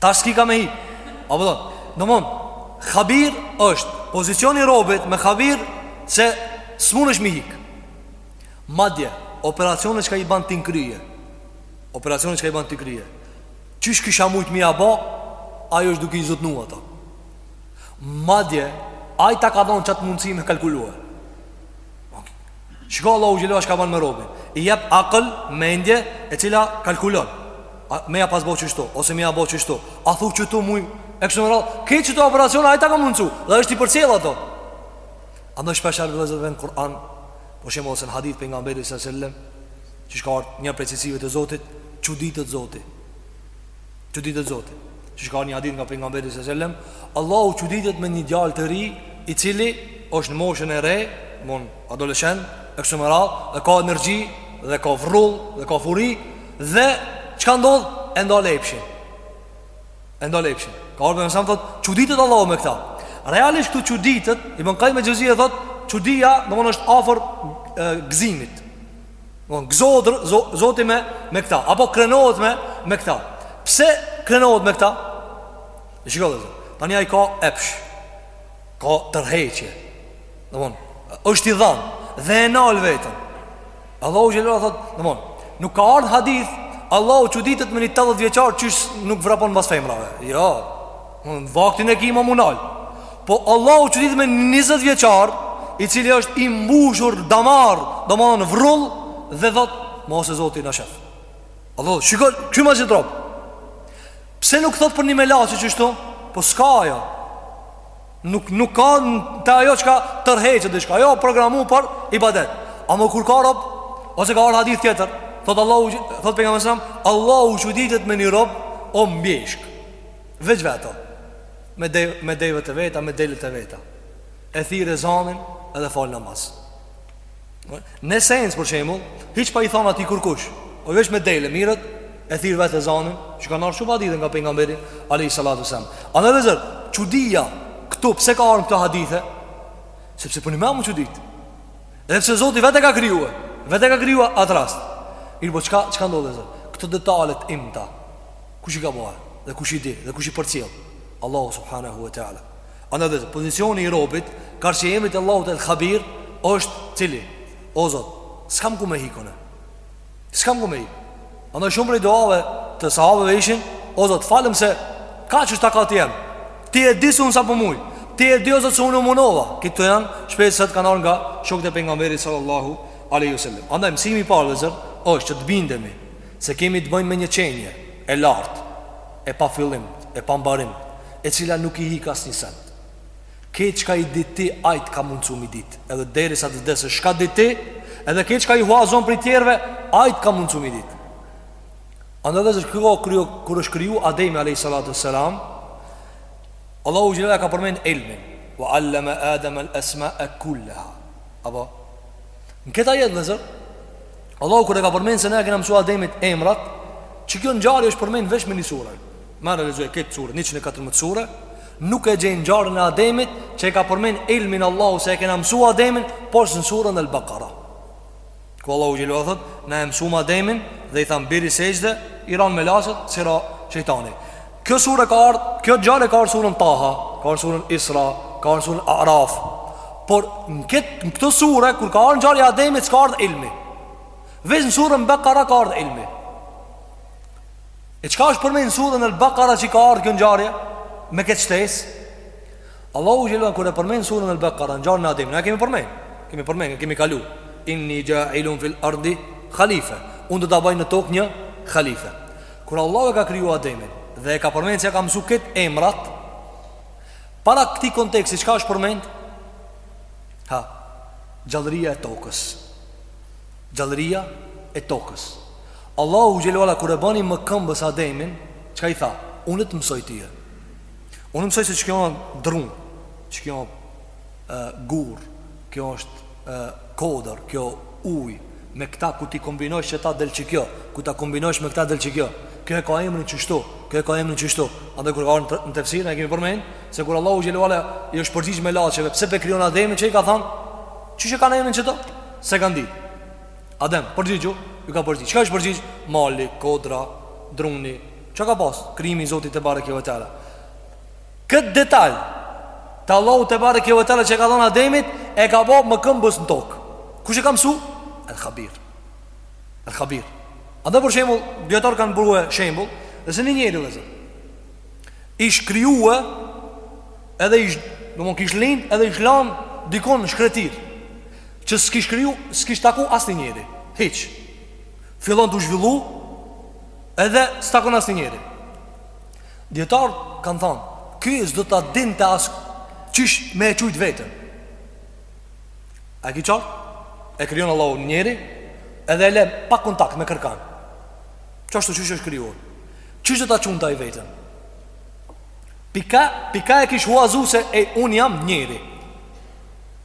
[SPEAKER 1] Tash s'ki ka me hik A po domethonë Khabir është Pozicioni i robit me khabir Se s'munesh m'i hik Madje Operacionet çka i ban ti n'krye Operacionet çka i ban ti n'krye Qysh kësha mujt me ja bo Ai është duke i zotnu ato Madje Ai ta ka dhonë qatë mundësi me kalkulue Çka Allahu Xhele ue ala ban me robin I jep akël, mendje, e cila kalkulon A me ja pas bo qështu, ose me ja bo qështu A thu që tu muj, e kështu me radhë Këto qëto operacione, ai ta ka mundsu Dhe është i përcjell ato Andaj shpeshherë vëllezër dhe në Kur'an Për shembull ose në hadith Pejgamberi alejhi selam Që shkak i një precizie të zotit Çuditet Zoti Çuditet Zoti. Siç ka një hadith nga pejgamberi sallallahu alajhi wasallam, Allahu çuditet me një djalë të ri, i cili është në moshën e re, domthon adoleshent, e kështu me radhë, dhe ka energji, dhe ka vrull, dhe ka furi, dhe çka ndodh? E ndal epshin. E ndal epshin. Ka ardhur, thotë, çuditet Allahu me këta. Realisht këtu çuditet, Ibn Kajjim el Xhevzije thotë, çudia, domthonë është afër gëzimit. Domthon gzohet Zoti me me këta apo krenohet me me këta. Pse krenohet me këta? Shiko vllezër. Tani ai ka epsh. Ka tërheqje. Domthon, është i dhan dhe e nal veten. Allahu xhelalu thot, domthon, nuk ka ardh hadith, Allahu çuditet me një 80 vjeçar që nuk vrapon mbas femrave. Jo. Në vaktin e ki me u nal Po Allahu çuditet me 20 vjeçar I cili është i mbushur damar Domethon vrull Dhe thot Mos se Zoti na shef Allahu shikon Kqyrma qit rob Pse nuk thot për një melaqe qështu Po s'ka ajo Nuk, nuk ka në të ajo çka tërheq edhe çka ajo programu për ibadet Ama kur ka rob Ose ka ardh hadith tjetër Thot Allahu Thot pejgamberi a.s. Allahu çuditet me një rob O n'bjeshk Veç vetë Me, de, me devet e veta, me delet e veta E thirr ezanin edhe fal namaz Në sens për shembull Hiç pa i thonë atij kërkush O veç me dele, mirët E thirr vetë ezanin Që kanë ardh shumë hadithe nga pejgamberi alejhi salatu selam Andaj vllezër, çudia Këtu pse kanë ardh këto hadithe Sepse punë me u çudit Edhe pse zoti vetë e ka kriju Vetë e ka kriju atë rast Mirëpo çka, çka ndodh vllezër Këto detalet imta Kush i ka ba dhe kush i di dhe kush i përcjell? Allahu subhanahu wa taala. Andaj vllezër pozicioni i robit, karshi emrit të Allahut El Khabir është cili? O Zot, s'kam ku me hik un. S'kam ku me ik. Andaj shumë prej duave të sahabeve ishin, o Zot, falëm se kaq takat kam. Ti e di se un sa po muj. Ti e di o Zot se un u munova. Këto janë shpresat kanë ardhur nga shokët e pejgamberit sallallahu alaihi wasallam. Andaj mësimi i parë vllezër është që të bindemi Se kemi të bëjmë me një qenie, e lartë, e pafillimt, e pambarimt, e cila nuk i ik asnjë send. Krejt çka i di ti, ai të ka mundësu mi dit, edhe derisa të vdesësh, çka di ti, edhe krejt çka i huazon prej tjerve, ai të ka mundësu mi dit. Andaj vllezër ku, ku, kur është kriju Ademi a.s. Allahu xhelaluhu ka përmen ilmin, wa allama Adem al-esma e kulleha. Apo, në këtë ajet vllezër, Allahu kur e ka përmend se na e kena mësu Ademit emrat, që kjo ngjarje është përmend veç në një sure. Merri lexoj krejt suret, 114 sure, nuk e gjen ngjarjen e Ademit që e ka përmend ilmin Allahu se e kena mësu Ademin pos në surën Al-Baqara. Ku Allahu xhelala thotë, na e mësum Ademin dhe i tham bini sexhde, i ran melaqet, s'i ra shejtani. Kjo surë ka ardhë, kjo ngjarje ka ardhë surën Taha, ka ardhë surën Isra, ka ardhë surën Araf. Por në këtë në këtë surë kur ka ardhë ngjarja e Ademit s'ka ardhë ilmi. Veç në surën Bekara ka ardhë ilmi. E çka është përmend në surën El Bekara që ka ardhë kjo ngjarje me këtë shtesë? Allahu xhelal kur e përmend surën El Bekara ngjarjen e Ademit, ne kemi përmend. Kemi përmend, kemi kalu. Inni ja'ilun fil ardi khalife. Unë do ta bëj në tokë një khalife. Kur Allahu e ka kriju Ademin dhe e ka përmend se e ka mësu krejt emrat para këtij konteksti çka është përmend? Ha. Gjallëria e tokës. Gjallëria e tokës. Allahu xhelala kur e bani mëkëmbës Ademin, çka i tha? Unë të mësoj ty. Unë mësoj se qekjo është dru, qekjo gur kjo është kodër kjo ujë me këta kur t'i kombinosh qeta del qekjo kur ta kombinosh me këta del qekjo kjo e ka emrin qështu kjo e ka emrin qështu andaj kur ka ardhë në tefsir ne e kemi përmen se kur Allahu xhelala i është përgjigj melaqeve pse pe krijon Ademin çka i ka than qysh e kanë emrin qeto s'e kanë dit Adem përgjigju ju ka përgjigj çka është përgjigj mali, kodra, druni çka ka pas krijimi i Zotit tebareke ve teala Këtë detaj te Allahu tebareke ve teala që e ka dhon Ademit E ka bo mëkëmbës në tokë Kush e ka mësu? El Khabir El Khabir Andaj për shembull, dijetarët kanë pru shembull Nëse një njeri vëllezër Ish kriju Edhe ish domon kish lind edhe ish lan Dikun në shkretir Që s'kish kriju, s'kish taku asnjë njeri Hiç Fillon tu u zhvillu Edhe s'takon asnjë njeri Dijetarët kanë thanë, ky s'do ta dinte as qysh me e qujt veten. A e ki qartë? E krijon Allahu një njeri edhe e le pa kontakt me kërkan. Qashtu qysh është krijuar. Qysh do ta qunte ai veten? Pi kah, pi kah e kish huazu se e, unë jam njeri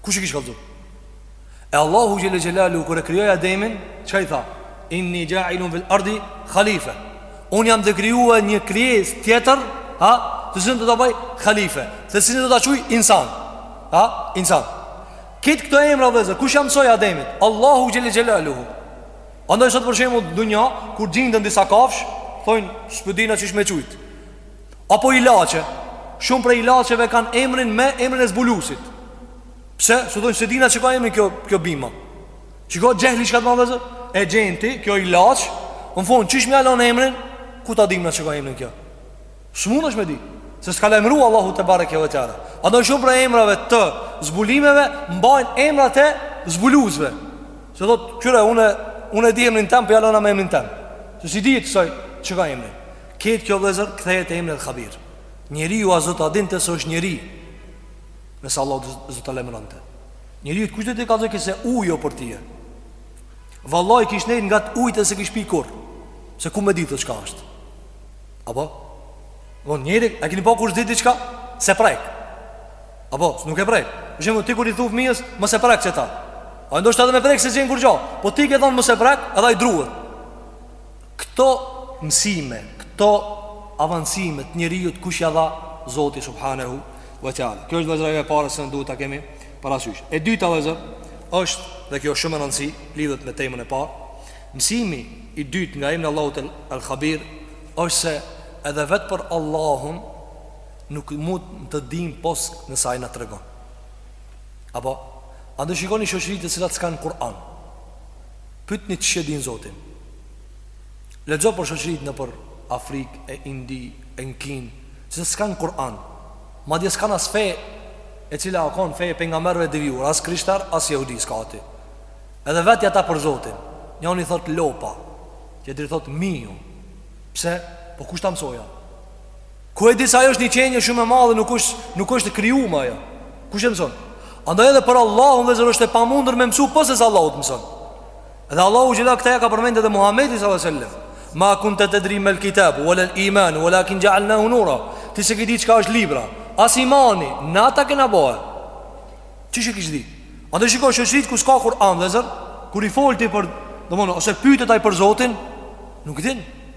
[SPEAKER 1] Kush i kish kallzu? E Allahu xhel-le xhelaluhu kur e krijoi Ademin Çka i tha? Inni ja'ilun fil ardi khalife Unë jam tu kriju një krijesë tjetër ha? Të cilën do ta bëj khalife Të cilën do ta quj insan ha? Insan Krejt këto emra vëllezër Kush ia mësoi Ademit? Allahu xhel-le xhelaluhu Andaj sot për shembull dunja Kur gjinden disa kafsh Thojnë s'po dina qysh me qujt Apo ilace Shumë prej ilaceve kanë emrin me emrin e zbulusit Pse? Se thojnë s'e dina ç'e ka emrin kjo, kjo bima Që ka gjehli që ka të madhe zë E gjeti, kjo ilaç Në fund, qysh me ja lon emrin Ku ta dim na ç'e ka emrin kjo S'mundesh me di Se s'ka lajmru Allahu tebareke ve teala Andaj shumë prej emrave të zbulimeve Mbajnë emrat e zbuluesve Se do të kjure une Une di emrin tem, për po ja lona emrin tem Se s'ia di kësaj ç'e ka emrin Ketë kjo vllezër, kthehet te emri El Khabir Njeriu as s'do ta dinte se është njeri Nëse Allahu s'do të lajmëronte njerin, kush do t'i kallzojke se uji o për pije. Vallahi kish nejt ngat ujit e s'e kish pi kurr. Se ku me ditë çka është. Apo? Po njeri, e keni pa kur s'di diçka? S'e prek. Apo, nuk e prek. Për shembull, ti kur i thu fëmijës, mos e prek qeta. Ai ndoshta edhe me prek s'e gjen kurgja. Po ti ke thon mos e prek, edhe ai druhet. Këto mësime, këto avancime të njeriut kush ja dha Zoti subhanehu ve teala. Kjo është vllezër ajo e para se na duhet ta kemi parasysh. E dyta vllezër është dhe kjo shumë me rëndësi, lidhet me temën e parë. Mësimi i dytë nga emri i Allahut El Khabir është se edhe vetë për Allahun nuk mund të dim pos nëse ai na tregon. Apo andaj shikoni shoqëritë të cilat s'kan Kur'an? Pytni qysh e din zotin Lexo për shoqëritë nëpër Afrikë e Indi e në Kinë, që s'kanë Kur'an. Madje s'kanë as fe e cila o kon fe e pejgamberëve të devijuar, as krishter, as jehudi s'ka aty. Edhe vetë ata për Zotin, njani thot lopa, tjetri thot miu. Pse? Po kush ta mësoja? Ku e di se ajo është një qenie shumë e madhe, nuk është nuk është e krijuar ajo. Kush e mëson? Andaj edhe për Allahun vllezër është e pamundur me mësu pos sa Allahu të mëson. Dhe Allahu teala këta ja ka përmendur edhe Muhamedit sallallahu alaihi wasallam. Ma kunta tadri mal kitab wala al iman walakin ja'alnahu nura. Ti s'e ke dit çka është libri, as imani, na ta kena bë. Qysh e kish dit? Andaj shikoj shoqërit ku s'ka Kur'an vllezër, kur i fol ti për, domthonë ose pyetet ai për Zotin, nuk din.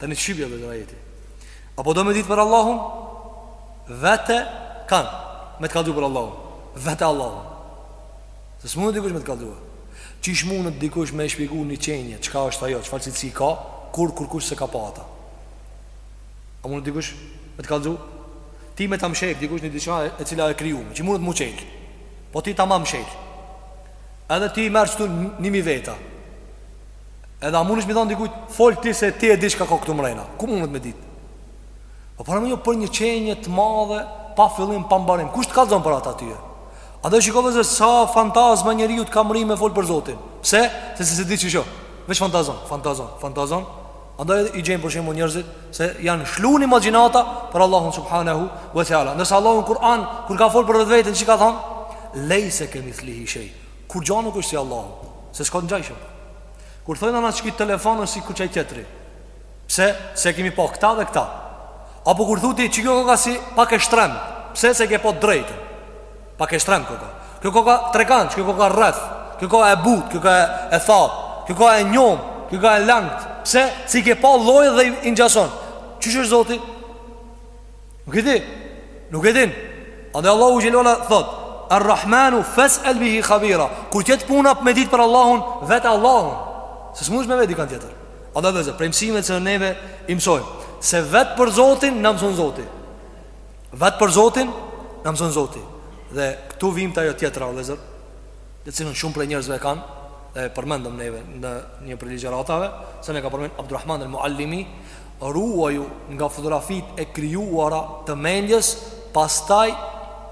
[SPEAKER 1] Tani të shqipja dhe dhe ajeti Apo do me ditë për Allahun Vete kan Me të kallzu për Allahun Vete Allahun Se s'mundet dikush me të kallzu Qysh mundet dikush me e shpjegu një qenie Çka është ajo, çfarë cilësi ka Kur kurkush s'e ka pa ata A mundet dikush me të kallzu Ti me ta mshel dikush një diçka e cila e krijume Që mundet m'u çel Po ti ta ma mshel Edhe ti i merr qëtu një mi veta Edhe a mundesh mi thonë dikujt Fol ti se ti e di çka ka këtu mrejna Ku mundesh me dit Po paramendo për një qenje të madhe Pa fillim, pa mbarim Kush t'kallzon për ata ty Andaj shikone se sa fantazma njeriu të ka mrri me fol për Zotin Pse? Se se s'e di qysh ë Veç fantazon, fantazon, fantazon Andaj i gjen për shembull njerëzit Se janë shlu n'imagjinata Për Allahun subhanehu ve teala Ndërsa Allahu n'Kur'an Kur ka fol për vetveten çka thon Lejse kemithlihi shej Kurgja nuk është si Allahu, se s'ka të ngjajshëm. Kur thojna na qiky telefon është sikur qaj tjetri. Pse? Se e kemi pa këta dhe këta. Apo kur thu ti qikjo koka si pak e shtrem. Pse se e ke pa t'drejtën. Pak e shtrem koka. Kjo koka trekëndësh, kjo koka rreth, kjo koka e butë, kjo koka e thatë, kjo koka e njomë, kjo koka e langt. Pse? Se i ke pa lloj dhe i ngjason. Qysh është Zoti? Nuk e din, nuk e din Andaj Allahu xhele shanuhu thot Ar-Rahmanu fes'el bihi khabira Kur t'jetë puna për me ditë për Allahun Vet Allahun Se s'mundesh me vet kan tjetër Andaj vllezër, prej mësimeve që neve i msojmë Se vetë për Zotin na mëson Zoti Vetë për Zotin na mëson Zoti Dhe këtu vim te ajo tjetra, vllezër Të cilën shumë prej njerëzve kanë E përmendëm neve në një prej ligjëratave Se e ka përmendë Abdurrahman el-Muallimi Ruaju nga fotografitë e krijuara të mendjes pastaj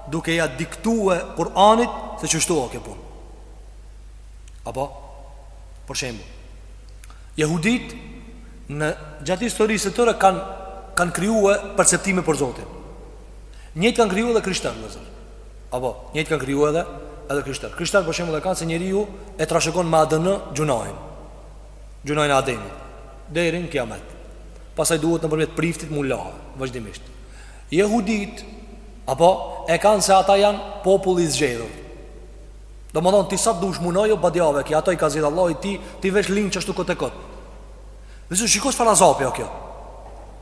[SPEAKER 1] duke ja diktue Kur'anit se qështu o kjo punë. Apo, për shembull, jehudit në gjatë historisë së tyre kanë kanë krijuar perceptime për Zotin. Njëjtë kanë krijuar edhe krishterë, vëllezër. Apo, njëjtë kanë krijuar edhe edhe krishterë. Krishterë për shembull e kanë se njeriu e trashëgon me ADN gjunahin. gjunahin e Ademit deri në Kiamet. Pastaj duhet nëpërmjet priftit mu la vazhdimisht. Jehudit apo e kanë se ata janë popull i zgjedhur. Domthon ti sa dush munoju badiava, qato i ka zgjedh Allahu ti ti veç lin qashtu kot e kot. Nëse shikojsh çfarë azapi o kjo.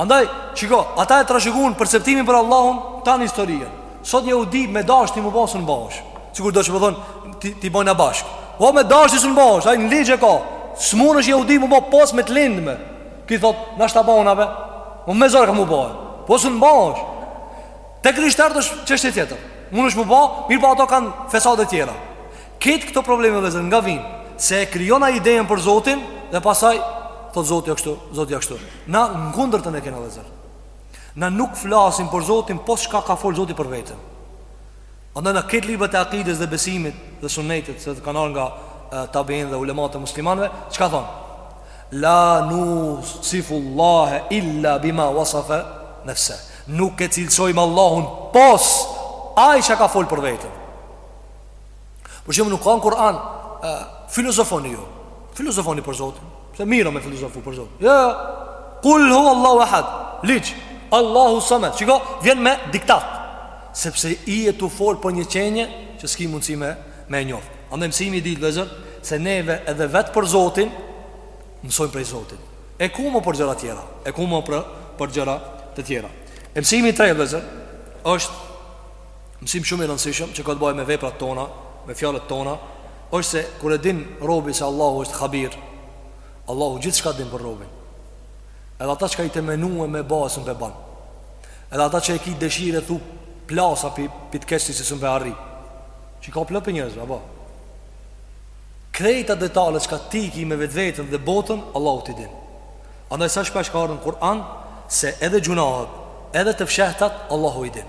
[SPEAKER 1] Andaj, shiko, ata e trashëgun perceptimin për Allahun tanë historien. Sot jehudi me dash ti mu ba s'un bahesh. Sikur do që me thonë, ti, t'i bojna bashk. Po me dash ti s'un bahesh, ai n'lindje ka. S'mundesh jehudi mu bo pos me të lindë me. Ki thot, nashta bohna be. Mo me zor ka mu bo he. Po s'un bahesh. Te krishterët është çështje tjetër. Mundesh mu bo, mirëpo ato kanë fesade tjera. Krejt këto probleme vëllezër nga vijnë se e krijon ai idenë për Zotin dhe pastaj thot Zoti a kështu, Zoti a kështu. Na t'kundërtën e kena vëllezër. Na nuk flasim për Zotin pos çka ka fol Zoti për veten. Andaj në krejt librat e akides dhe besimit dhe sunetit se të kanë ardh nga tabiinët dhe ulemat e muslimanëve, çka thon? La nusifu Allah illa bima wasafa nafsa. Nuk e cilësojmë Allahun pos ai çka ka fol për veten. Për shembull nuk ka n'Kur'an Filozofoni jo Filozofoni për Zotin Se mirë a me filozofu për Zotin Jo, jo Kul hu Allahu ahad Liq Allahu samed Shiko, vjen me diktat Sepse je tu folë për një qenje Që s'ki mundësi me e njoft Andaj mësimi i dytë vëllezër Se neve edhe vetë për Zotin Mësojmë prej Zotit E ku më për gjëra tjera E ku më për, për gjëra të tjera E mësimi i tretë vëllezër është Mësim shumë i rëndësishëm që ka të bëjë me veprat tona, me fjalët tona, është se kur e din robi se Allahu është Khabir, Allahu gjithçka din për robin. Edhe ata që je tu menu me ba s'un pe ban. Edhe ata që e ki dëshirë thu plasa pi pi të kesti se s'un pe arri. Që ka plot njerëz, apo. Krejt detalet çka ti ki me vetveten dhe botën, Allahu ti din. Andaj sa shpesh ka ardhur në Kur'an se edhe gjynahet, edhe të fshehtat Allahu i din.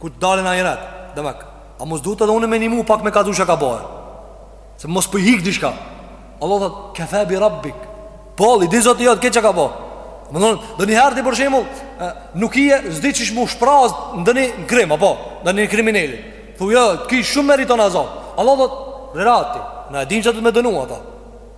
[SPEAKER 1] Kur të dalim n'ahiret Demek A mos duhet edhe unë me nimu pak me kallzu çka ka bo Se mos po hik diçka Allahu thot kefa bi rabbik Boll i di Zoti jot ky çka ka bo Domethonë, nonjëherë ti për shembull Nuk je s'di qysh m'u shpraz Ndaj një krimi, apo Ndaj një krimineli Thu jo, ky shumë meriton a Zot Allahu thot rehat ti Na e dim qysh me dënu ata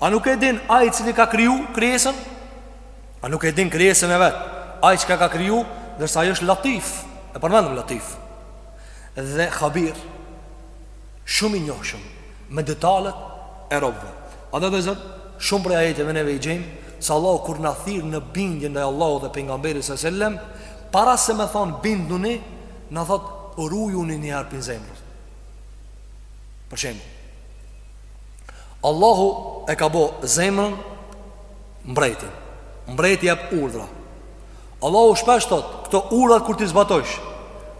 [SPEAKER 1] A nuk e din ai i cili ka kriju krijesën? A nuk e din krijesën e vet? Ai që ka kriju, ndërsa ai është Latif, e përmendëm Latif. Dhe Khabir shumë i njohshëm me detalet e robëve. A do të thotë shumë prej ajeteve neve i gjejmë se Allahu kur na thirr në bindje ndaj Allahut dhe pejgamberit sallallahu alajhi wasallam, para se me thon binduni, na thot rujuni një herë pi zemrës. Për shembull, Allahu e ka bo zemrën mbretin Mbreti jep urdhra Allahu shpesh thot Këto urdhra kur t'i zbatojsh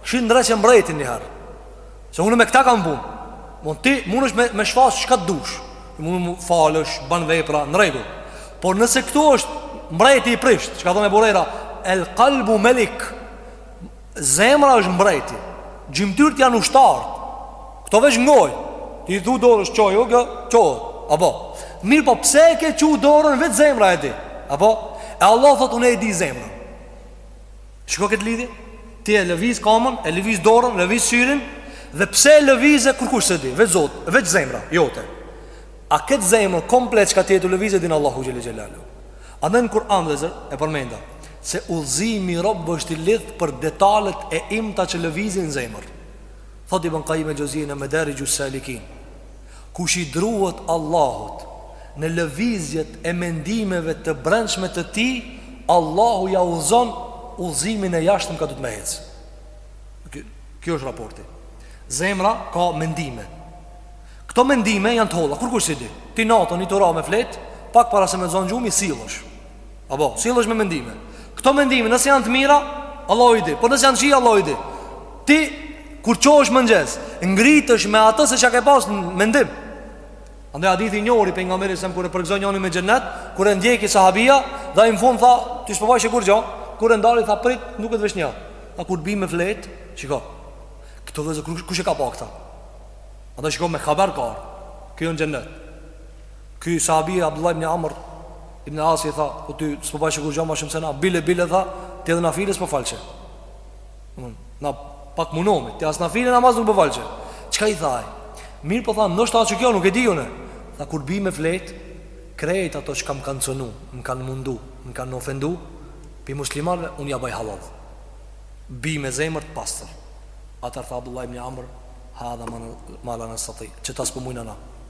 [SPEAKER 1] Shih ndreqe mbretin njëherë Se unë me këta kam pun Mun ti mundesh me, me shfaq çka të dush Mund të falesh, ban vepra, në rregull Por nëse këtu është mbreti i prisht Çka ka thënë Ebu Hurejra El kalbu melik Zemra është mbreti Gjymtyrët janë ushtarë Këto veç ngojnë Ti thu dorës çoju kjo çohet Apo Mirëpo pse e ke çu dorën veç zemra e di Apo E Allahu thot unë e di zemrën Shiko këtë lidhje Ti e lëviz kamën E lëviz dorën Lëviz syrin Dhe pse e lëviz kurkush s'e di Veç Zot Veç zemra Jote A këtë zemrë komplet çka ti je tu lëviz e din Allahu xhele xhelaluhu Andaj në Kur'an vëllezër E përmenda Se udhëzimi i robit është i lidhë për detalet e imta që lëvizin në zemër. Thot Ibn Kajjim Xhevzi në Medarixhus Salikin. Kush i druhet Allahut në lëvizjet e mendimeve të brendshme të tij, Allahu ja udhëzon udhëzimin e jashtëm ka do të me hecë. Kjo është raporti. Zemra ka mendime. Këto mendime janë të holla, kurkush s'i di. Ti natën tu ra me fletë, pak para se me zonë gjumi, sillesh. Apo, sillesh me mendime. Këto mendime nëse janë të mira, Allahu i di. Po nëse janë të këqija, Allahu i di. Ti kur çohesh n'mëngjes, ngritesh me atë se çka ke pas në mendim. Andaj hadithi i njohur i pejgamberit s.a.s. kur e përgjon njërin me xhennet, kur e ndjek sahabia, dhe n'fund tha, ti s'po bajshe kurgjo, kur e ndali tha prit, unë e ta thashë një. Tha kur bi me flet, shiko. Këto vllezër kush, kush e ka pa këta? Andaj shiko me çfarë ka. Ky në xhennet. Ky sahabi Abdullah ibn Amr Ibn Asi i tha, po ti s'po bajshe kurgjo ma shumë se na, bile, bile, tha, ti edhe nafile s'po falshe. Na pak munohmi, ti as nafile namaz nuk po falshe. Çka i tha? Mirëpo tha, në është, tash kjo nuk e di une. Tha, kur bi me flet, krejt ato që më kanë cenu, më kanë mundu, më kanë ofendu, pi muslimanve, unë ja baj hallall. Bi me zemër të pastër. Atëherë tha Abdullah ibn Amr, hadha ma la nestati, qeta s'po mujna na.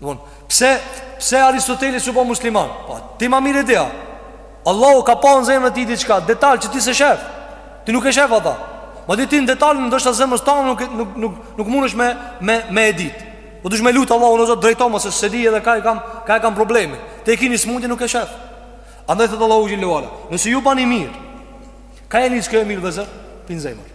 [SPEAKER 1] Domthon, pse pse Aristoteli s'u ba musliman? Po ti ma mirë di a. Allahu ka pa në zemrën e tij diçka, detaj që ti s'e shef. Ti nuk e shef ata. Madje ti detajin ndoshta zemrës tane nuk nuk nuk nuk mundesh me me me e ditë. Po dush me lut Allahun o Zot drejtoma se s'e di edhe ka e kam ka e kam probleme. Te keni smundje nuk e shef. Andaj thot Allahu xhel-le ue ala, nëse ju bani mirë, ka vjen kjo e mirë vllezër, pi zemrës.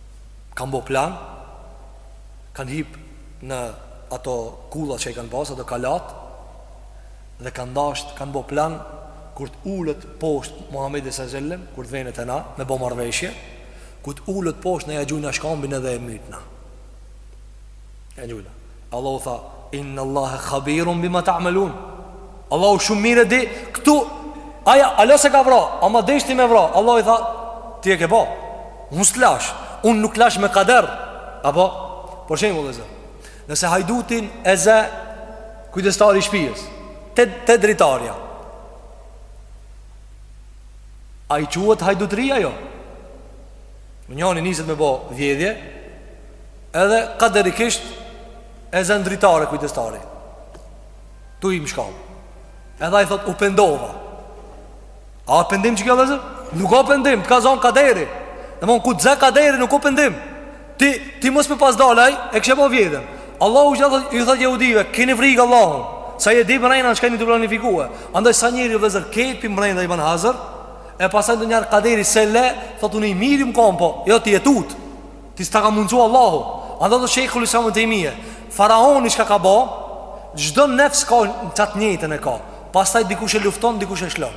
[SPEAKER 1] kanë bo plan Kanë hip në ato kulla që i kanë pas Ato kalat Dhe kanë dasht, kanë bo plan Kur të ulet posht Muhammedi Sasellem Kur të venet te na Me bo marrveshje Kur të ulet posht na ja gjujna shkambin edhe e mytna E Allahu tha Inna Allahe khabirun bima ta'melun Allahu shumë mirë e di Këtu A jo, hala s'e ka vra Ama deshti me vra Allahu i tha Ti e ke ba Unë s'lash Unë nuk lash me kader Apo Për shembull vllezër Nëse hajdutin e zë Kujdestari i shpijës Te, te dritarja A i quhet hajdutri a jo Në njani niset me bo vjedhje Edhe kaderikisht e zën dritare kujdestari. Tu i mshkau. Edhe ai thot u pendova. A pendim kjo vllezër? Nuk o pendim, të ka zon kaderi. Domethon kur të zë kaderi nuk o pendim. Ti ti mos me pas dal aj, e kishe bo vjedhjen. Allahu i thot ju thot jehudive, keni frikë Allahun. Se aj e di brenda çka jeni tu planifiku. Andaj sa njeri vllezër që pi mbrenda i ban hazër. E pasaj ndonjëherë kaderi s'e le, thot unë i miri s'kom bo, jo ti je tut. Ti s'ta ka mundësu Allahu Andaj thot Shejhul Islam Ibn Tejmije Faraoni çka ka bo Çdo nefs ka qatë njëjtën e ka Pastaj dikush e lufton, dikush e lshon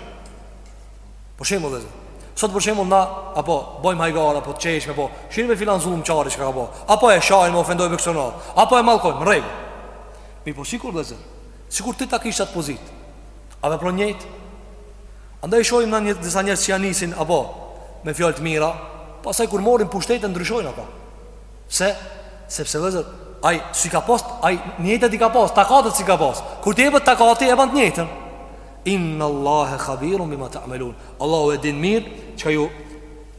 [SPEAKER 1] Për shembull vllezër Sot për shembull na A po bojmë hajgar A po qeshim A po shirë me filan zullumqar çka ka bo A po e shajmë e ofendojmë për kësona A po e mallkojmë Në rregull Mirëpo sikur vllezër Sikur ti ta kishe atë pozitë A do vepron njëjtë Andaj shohim na një disa njerëz që ja nisin apo me fjalë të mira, pastaj kur morin pushtetin ndryshojnë ata. Pse? Sepse vllezër, ai s'i ka pas, ai nijetet i ka pas, takatet s'i ka pas. Kur t'i jepet takati e bën të njëjtën. Inna Allaha khabirun bima ta'malun. Allahu e din mirë çka ju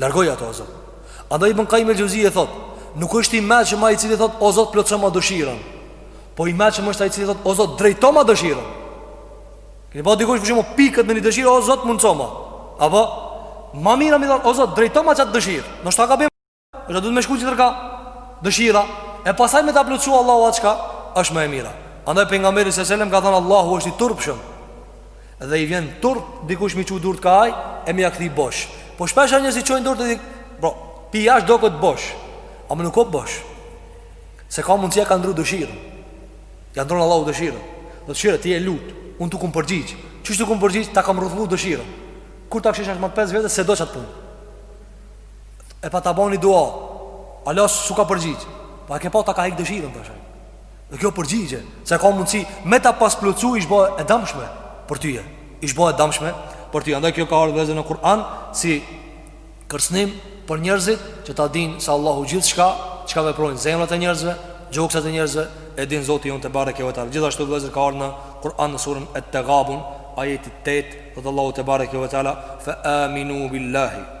[SPEAKER 1] Largoji ato o Zot. Andaj Ibn Kajjim el-Xhevzije thot, nuk është i mençëm ai i cili thot o Zot plotësoma dëshirën. Po i mençëm është ai i cili thot o Zot drejtoma dëshirën. Keni pa dikush për shembull pikët me një dëshirë o Zot mundsoma. Apo ma e mira mi thon o Zot drejtoma qat dëshirë. Noshta gabim. Dhe duhet me shku tjetërka Dëshira E pasaj me ta plotsu Allahu atë çka është ma e mira Andaj Pejgamberi sallallahu alejhi ve sellem ka thënë Allahu është i turpshëm Dhe i vjen turp Dikush mi çu durt ka aj E mi ja kthy bosh Po shpesh njerzit i çojnë durt dhe Bro, pi jash do këtë bosh Ama nuk o bosh Se ka mundësi ja ka ndrru dëshirën Ja ndrron Allahu dëshirën Dhe thot ti je lut Unë t'u kom përgjigj Qysh t'u kom përgjigj Ta kam rrotullu dëshirën Kur ta kqyrsh tash mas 5 vjete S'e do qatë punë E pata bo ni dua Allahu s'u ka përgjigj Po e ke pa ta ka hek dëshirën tash Dhe kjo përgjigje Se ka mundësi me ta pas plotsu Ish bo e damshme për tyje Ish bo e damshme për tyje Andaj kjo ka ardhë vllezër në Kur'an Si kërcnim për njerëzit Që ta dinë se Allahu gjithçka Çka veprojnë zemrat e njerëzve Gjoksat e njerëzve E din zoti jonë tebareke ve teala Gjithashtu vllezër ka ardhë në Kur'an në surën Et-Tegabun Ajeti 8 Thot Allahu tebareke ve teala Fe aminu billahi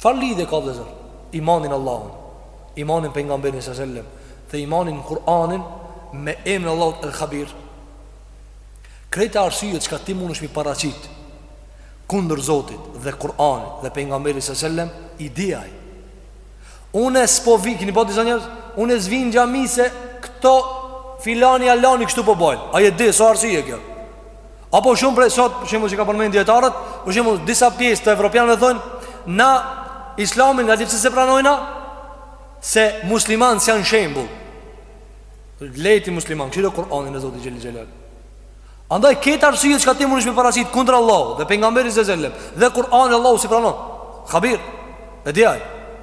[SPEAKER 1] Çfarë lidhje ka vllezër? Imani n'Allahun, imani n'Pejgamberin sallallahu alejhi ve sellem, dhe imani në Kur'anin me emrin e Allahut El Khabir. Krejt arsyet çka ti munesh mi paraqit, kundër Zotit dhe Kur'anit dhe Pejgamberit sallallahu alejhi ve sellem, i di aj. Unë e s'po vi, kini pa disa njerëz, unë e s'vi n'xhami se këto filani alani kështu po bojnë. Aj e di, s'o arsyje kjo. Apo shumë prej sot, për shembull që ka përmendur dietarët, për shembull disa pjesë të evropianëve thonë, na islamin nga dihet pse s'e pranojna se muslimanët s'janë shembull. Leji ti muslimanët, kshyre Kur'anin e Zotit Xhelel Xhelal. Andaj këtë arsye çka ti mundesh me paraqit kundra Allahut dhe pejgamberit sallallahu alajhi wasallam dhe Kur'anit Allahu s'i pranon. Khabir. E di ai.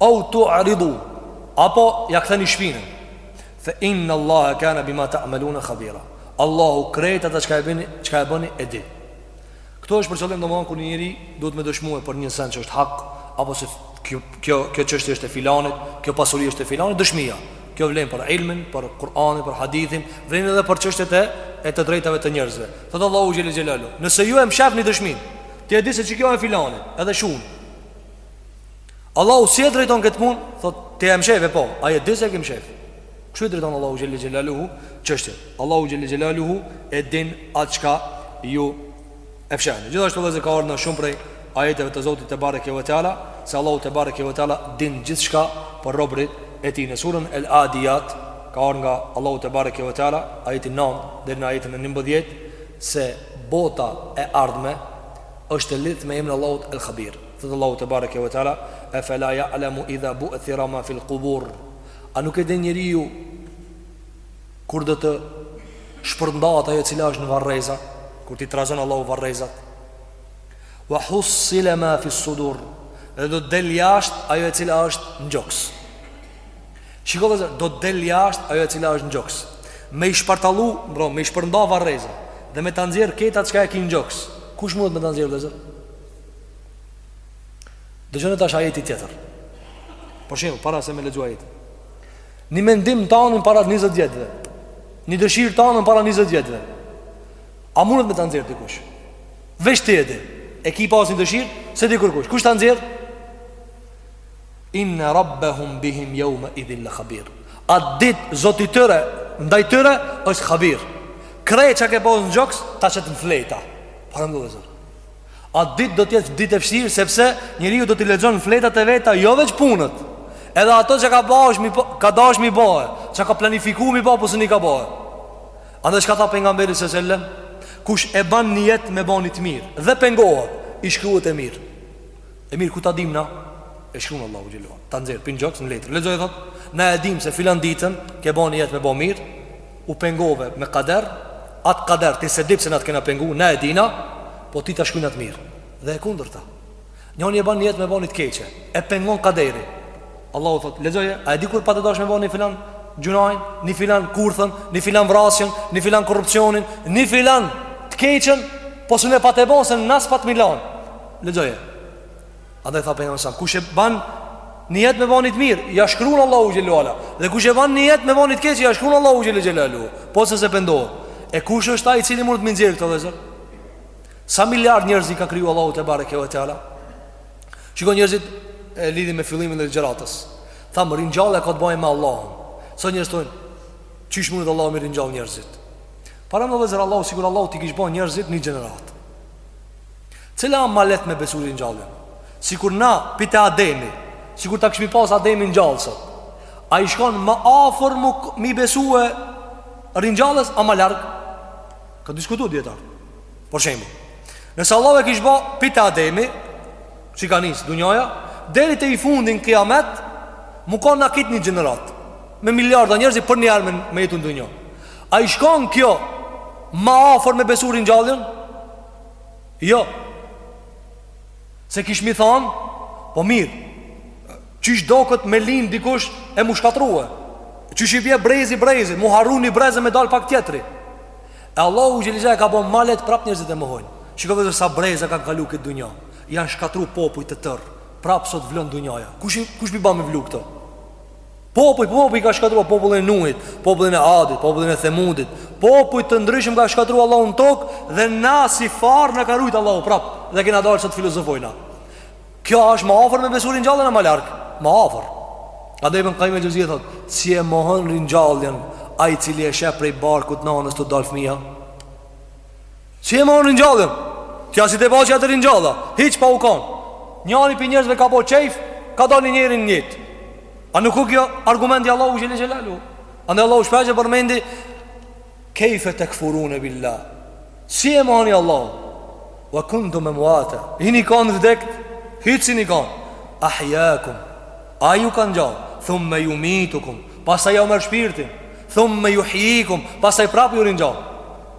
[SPEAKER 1] Au tu aridu Apo ia ktheni shpinën Fe inna Allahe kane bima ta'melune khabira Allahu krejt ata çka e, bëni, çka e bëni e di Kjo është për qëllim dhe me thanë kur një njeri Duhet me dëshmue për një sen që është hak Apo se kjo, kjo, kjo çështje është e filanit Kjo pasuri është e filanit Dëshmija Kjo vlen për ilmin, për Kur'anin, për hadithin Vlen edhe për çështjet e, e të drejtave të njerëzve Thotë Allahu xhel xhelalu Nëse ju e mshefni dëshminë Ti e di se qe kjo e filanit Edhe shumë Allahu si e drejton këtë punë? Thot, ti e mshefe, po, ai e di se e ki mshef. Kështu i drejton Allahu xhele xhelaluhu çështjet. Allahu xhele xhelaluhu e din atë çka ju e fshehni. Gjithashtu vllezër ka ardhë në shumë prej ajeteve të Zotit tebareke ve teala, se Allahu tebareke ve teala din gjithçka për robërit e tij. Në surën El Adijat, ka ardhë nga Allahu tebareke ve teala, ajetin nan dhe në ajetin njëmbëdhjetë, se bota e ardhme është e lidhë me emrin e Allahut El Khabir. Thot Allahu te bareke ve teala, "E fela ya'lamu idha bu'thira ma fil qubur." A nuk e din njeriu kur do të shpërndahet ajo e cila është në varreza, kur t'i trazon Allahu varrezat? Wa husila ma fis sudur. Dhe do të del jashtë ajo e cila është në gjoks. Shikoj vllezër, do të del jashtë ajo e cila është në gjoks. Me i shpartallu, bro, me i shpërnda varreza dhe me ta nxjerr këta çka e ki n'gjoks. Kush mundet me ta nxjerr vllezër? Dëgjoni tash ajeti tjetër. Për shembull, para se me lexu ajetin. Ni mendim tanin para 20 vjetëve. Ni dëshirë tanen para 20 vjetëve. A mundet me ta nxjerr dikush? Veç ti e di. E ki pas një dëshirë, s'e di kërkush. Kush ta nxjerr? Inna rabbahum bihim yawma idhin le khabir. At dit zoti i tyre ndaj tyre është khabir. Krejt çka ke pas në gjoks, ta qet në fleta. Para ndodhë zot. Atë ditë do të jetë ditë e vështirë sepse njeriu do t'i lexon fletat e veta, jo veç punët. Edhe ato çka ka dash me i ba, ka dash me i ba, çka ka planifiku me i ba, po s'i ka ba. Andaj çka tha pejgamberi sallallahu alajhi wasallam, kush e ban nijet me ba ni të mirë dhe pengohet, i shkruhet e mirë. E mirë ku ta dimë na? E shkruan Allahu xhelalu. Ta nxjerr prej gjoksi në letër. Lexoj thot, na e dimë se filan ditën ke ba nijet me ba mirë, u pengove me kader, atë kader ti se di pse na të kena pengu, na e dina, po ti ta shkrujna të mirë. Dhe e kundërta. Njëri e ban nijet me ba ni të keqe, e pengon kaderi. Allahu thot, lexoje, a e di kur pate dashtë me ba ni filan gjynahin, ni filan kurthën, ni filan vrasjen, ni filan korrupsionin, ni filan të keqën, po s'un e pate bon se na s'patëm lan. Lexoje. Andaj tha pejgamberi sa kush e ban nijet me ba ni të mirë, ja shkruan Allahu xhele ue ala. Dhe kush e ban nijet me ba ni të keqe, ja shkruan Allahu xhele xhelaluhu. Pos nëse pendohet. E kush është ai i cili mundet me i nxjerrë këto vëllezër? Sa miliard njerëz i ka kriju Allahu tebareke ve teala? Shiko njerëzit e lidhin me fillimin e ligjëratës. Thamë ringjallja ka të bëjë me Allahun. Sa njerëz thonë, qysh mundet Allahu me i ringjallë njerëzit? Paramendo vëllezër Allahu sikur Allahu t'i kish ba njerëzit një gjeneratë. Cila a ma lehtë me besu ringjalljen? Sikur na pi te Ademi, sikur ta kishmi pas Ademin gjallë sot. A ish kon më afër me i besue ringjalljes a më larg? Kanë diskutu dijetarët. Për shembull. Nëse Allahu e kish bë pi te Ademi, si ka nis dunjaja, deri te i fundit n'kijamet, m'u kanë krejt një gjeneratë me miliarda njerëzi përnjëherë me jetu në dunja. A ish kon kjo më afër me besu ringjalljen? Jo Se kishim thanë Po mirë Qysh doket me lind dikush e m'u shkatrrue Qysh i bje brezi brezi M'u harru një brez e me dalë pak tjetri E Allahu xhele e ka bo ma lehtë prap njërzit e mohojnë Shiko vëllezër sa breza kanë kalu këtë dunja Janë shkatrru popuj të tërë Prap sot vlon dunjaja Kush, kush m'i ba me vlu këto Popuj, popuj ka shkatrua popullin e Nuhit, popullin e Adit, popullin e Themudit, popuj të ndryshëm ka shkatrua Allahu në tokë dhe na si farë na ka rujt Allahu prap dhe kena dalë sot filozofojna. Kjo është më afër me besu ringjalljen a më larg, më afër. Andaj Ibn Kajim Xheuzi thot, si e mohon ringjalljen ai i cili e sheh prej barkut të nënës tu dal fëmia? Si e mohon ringjalljen? Kjo si te baçi atë ringjalla, hiç pa u kon. Njëri prej njerëzve ka bërë qejf, ka dalë një njeri në jetë. A nuk o kjo argument i Allahut xhele xhelaluhu? Andaj Allahu shpesh e përmendi kejfe tekfurune billah si e mohoni Allahun ue kuntum emuaten ini kanë vdekt hiç s'ini kanë ahjakum ai ju ka ngjallë thume jumitukum pasaj jau merr shpirtin thume juhjikum pasaj prapë ju ringjall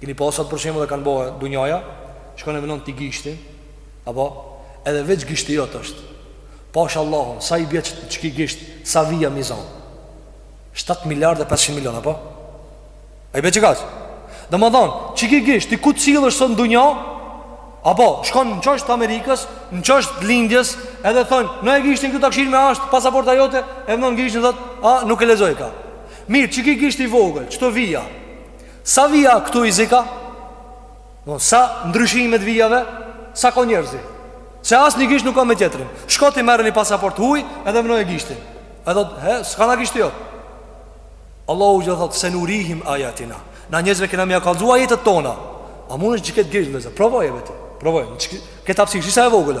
[SPEAKER 1] Keni pa sot për shembull e kanë bo dunjaja, shkon e vnon ti gishtin, apo edhe veç gishti jot është. Pash Allahun, sa i bie qiky gisht, sa vija mizon. 7 miliardë e 500 milion apo? A i bie çka? Domethon, qiky gisht, i kujt, cili është sot n'dunja? Apo shkon në qosh të Amerikës, në qosh të Lindjes, edhe thon, "Vnoje gishtin këtu ta kshyrim me asht pasaporta jote?" E vnon gishtin thot, "A, nuk e lexojka." Mirë, qiky gisht i vogël, qito vija? Sa vija këtu i zika? Do sa ndryshime të vijave, sa ka njerëzi. Se asnjë gisht nuk ka me tjetrin. Shko ti merr një pasaport huaj edhe vnoje gishtin. Ai thot, "He, s'kanka gishti jot." Allahu ju thot, "Senurihim ajatina." Na njerëzve kena m'ia kallzu ajetet tona. A mund qet gisht me zë? Provoje vetë. Provoje. Këtë hapësirë, shi sa e vogël.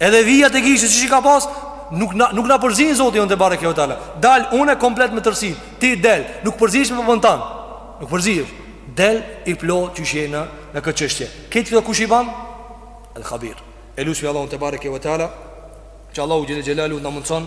[SPEAKER 1] Edhe vijat e gishtit siç i ka pas Nuk na, nuk na përzin Zoti jonë tebareke ue teala Dal une komplet me tërsi Ti del Nuk përzihesh me babën tan Nuk përzihesh Del i plo që që në, në këtë çështje Krejt këto kush i ban El Khabir E lusim Allahun tebareke ue teala Që Allahu xhel-le xhelaluhu na mundëson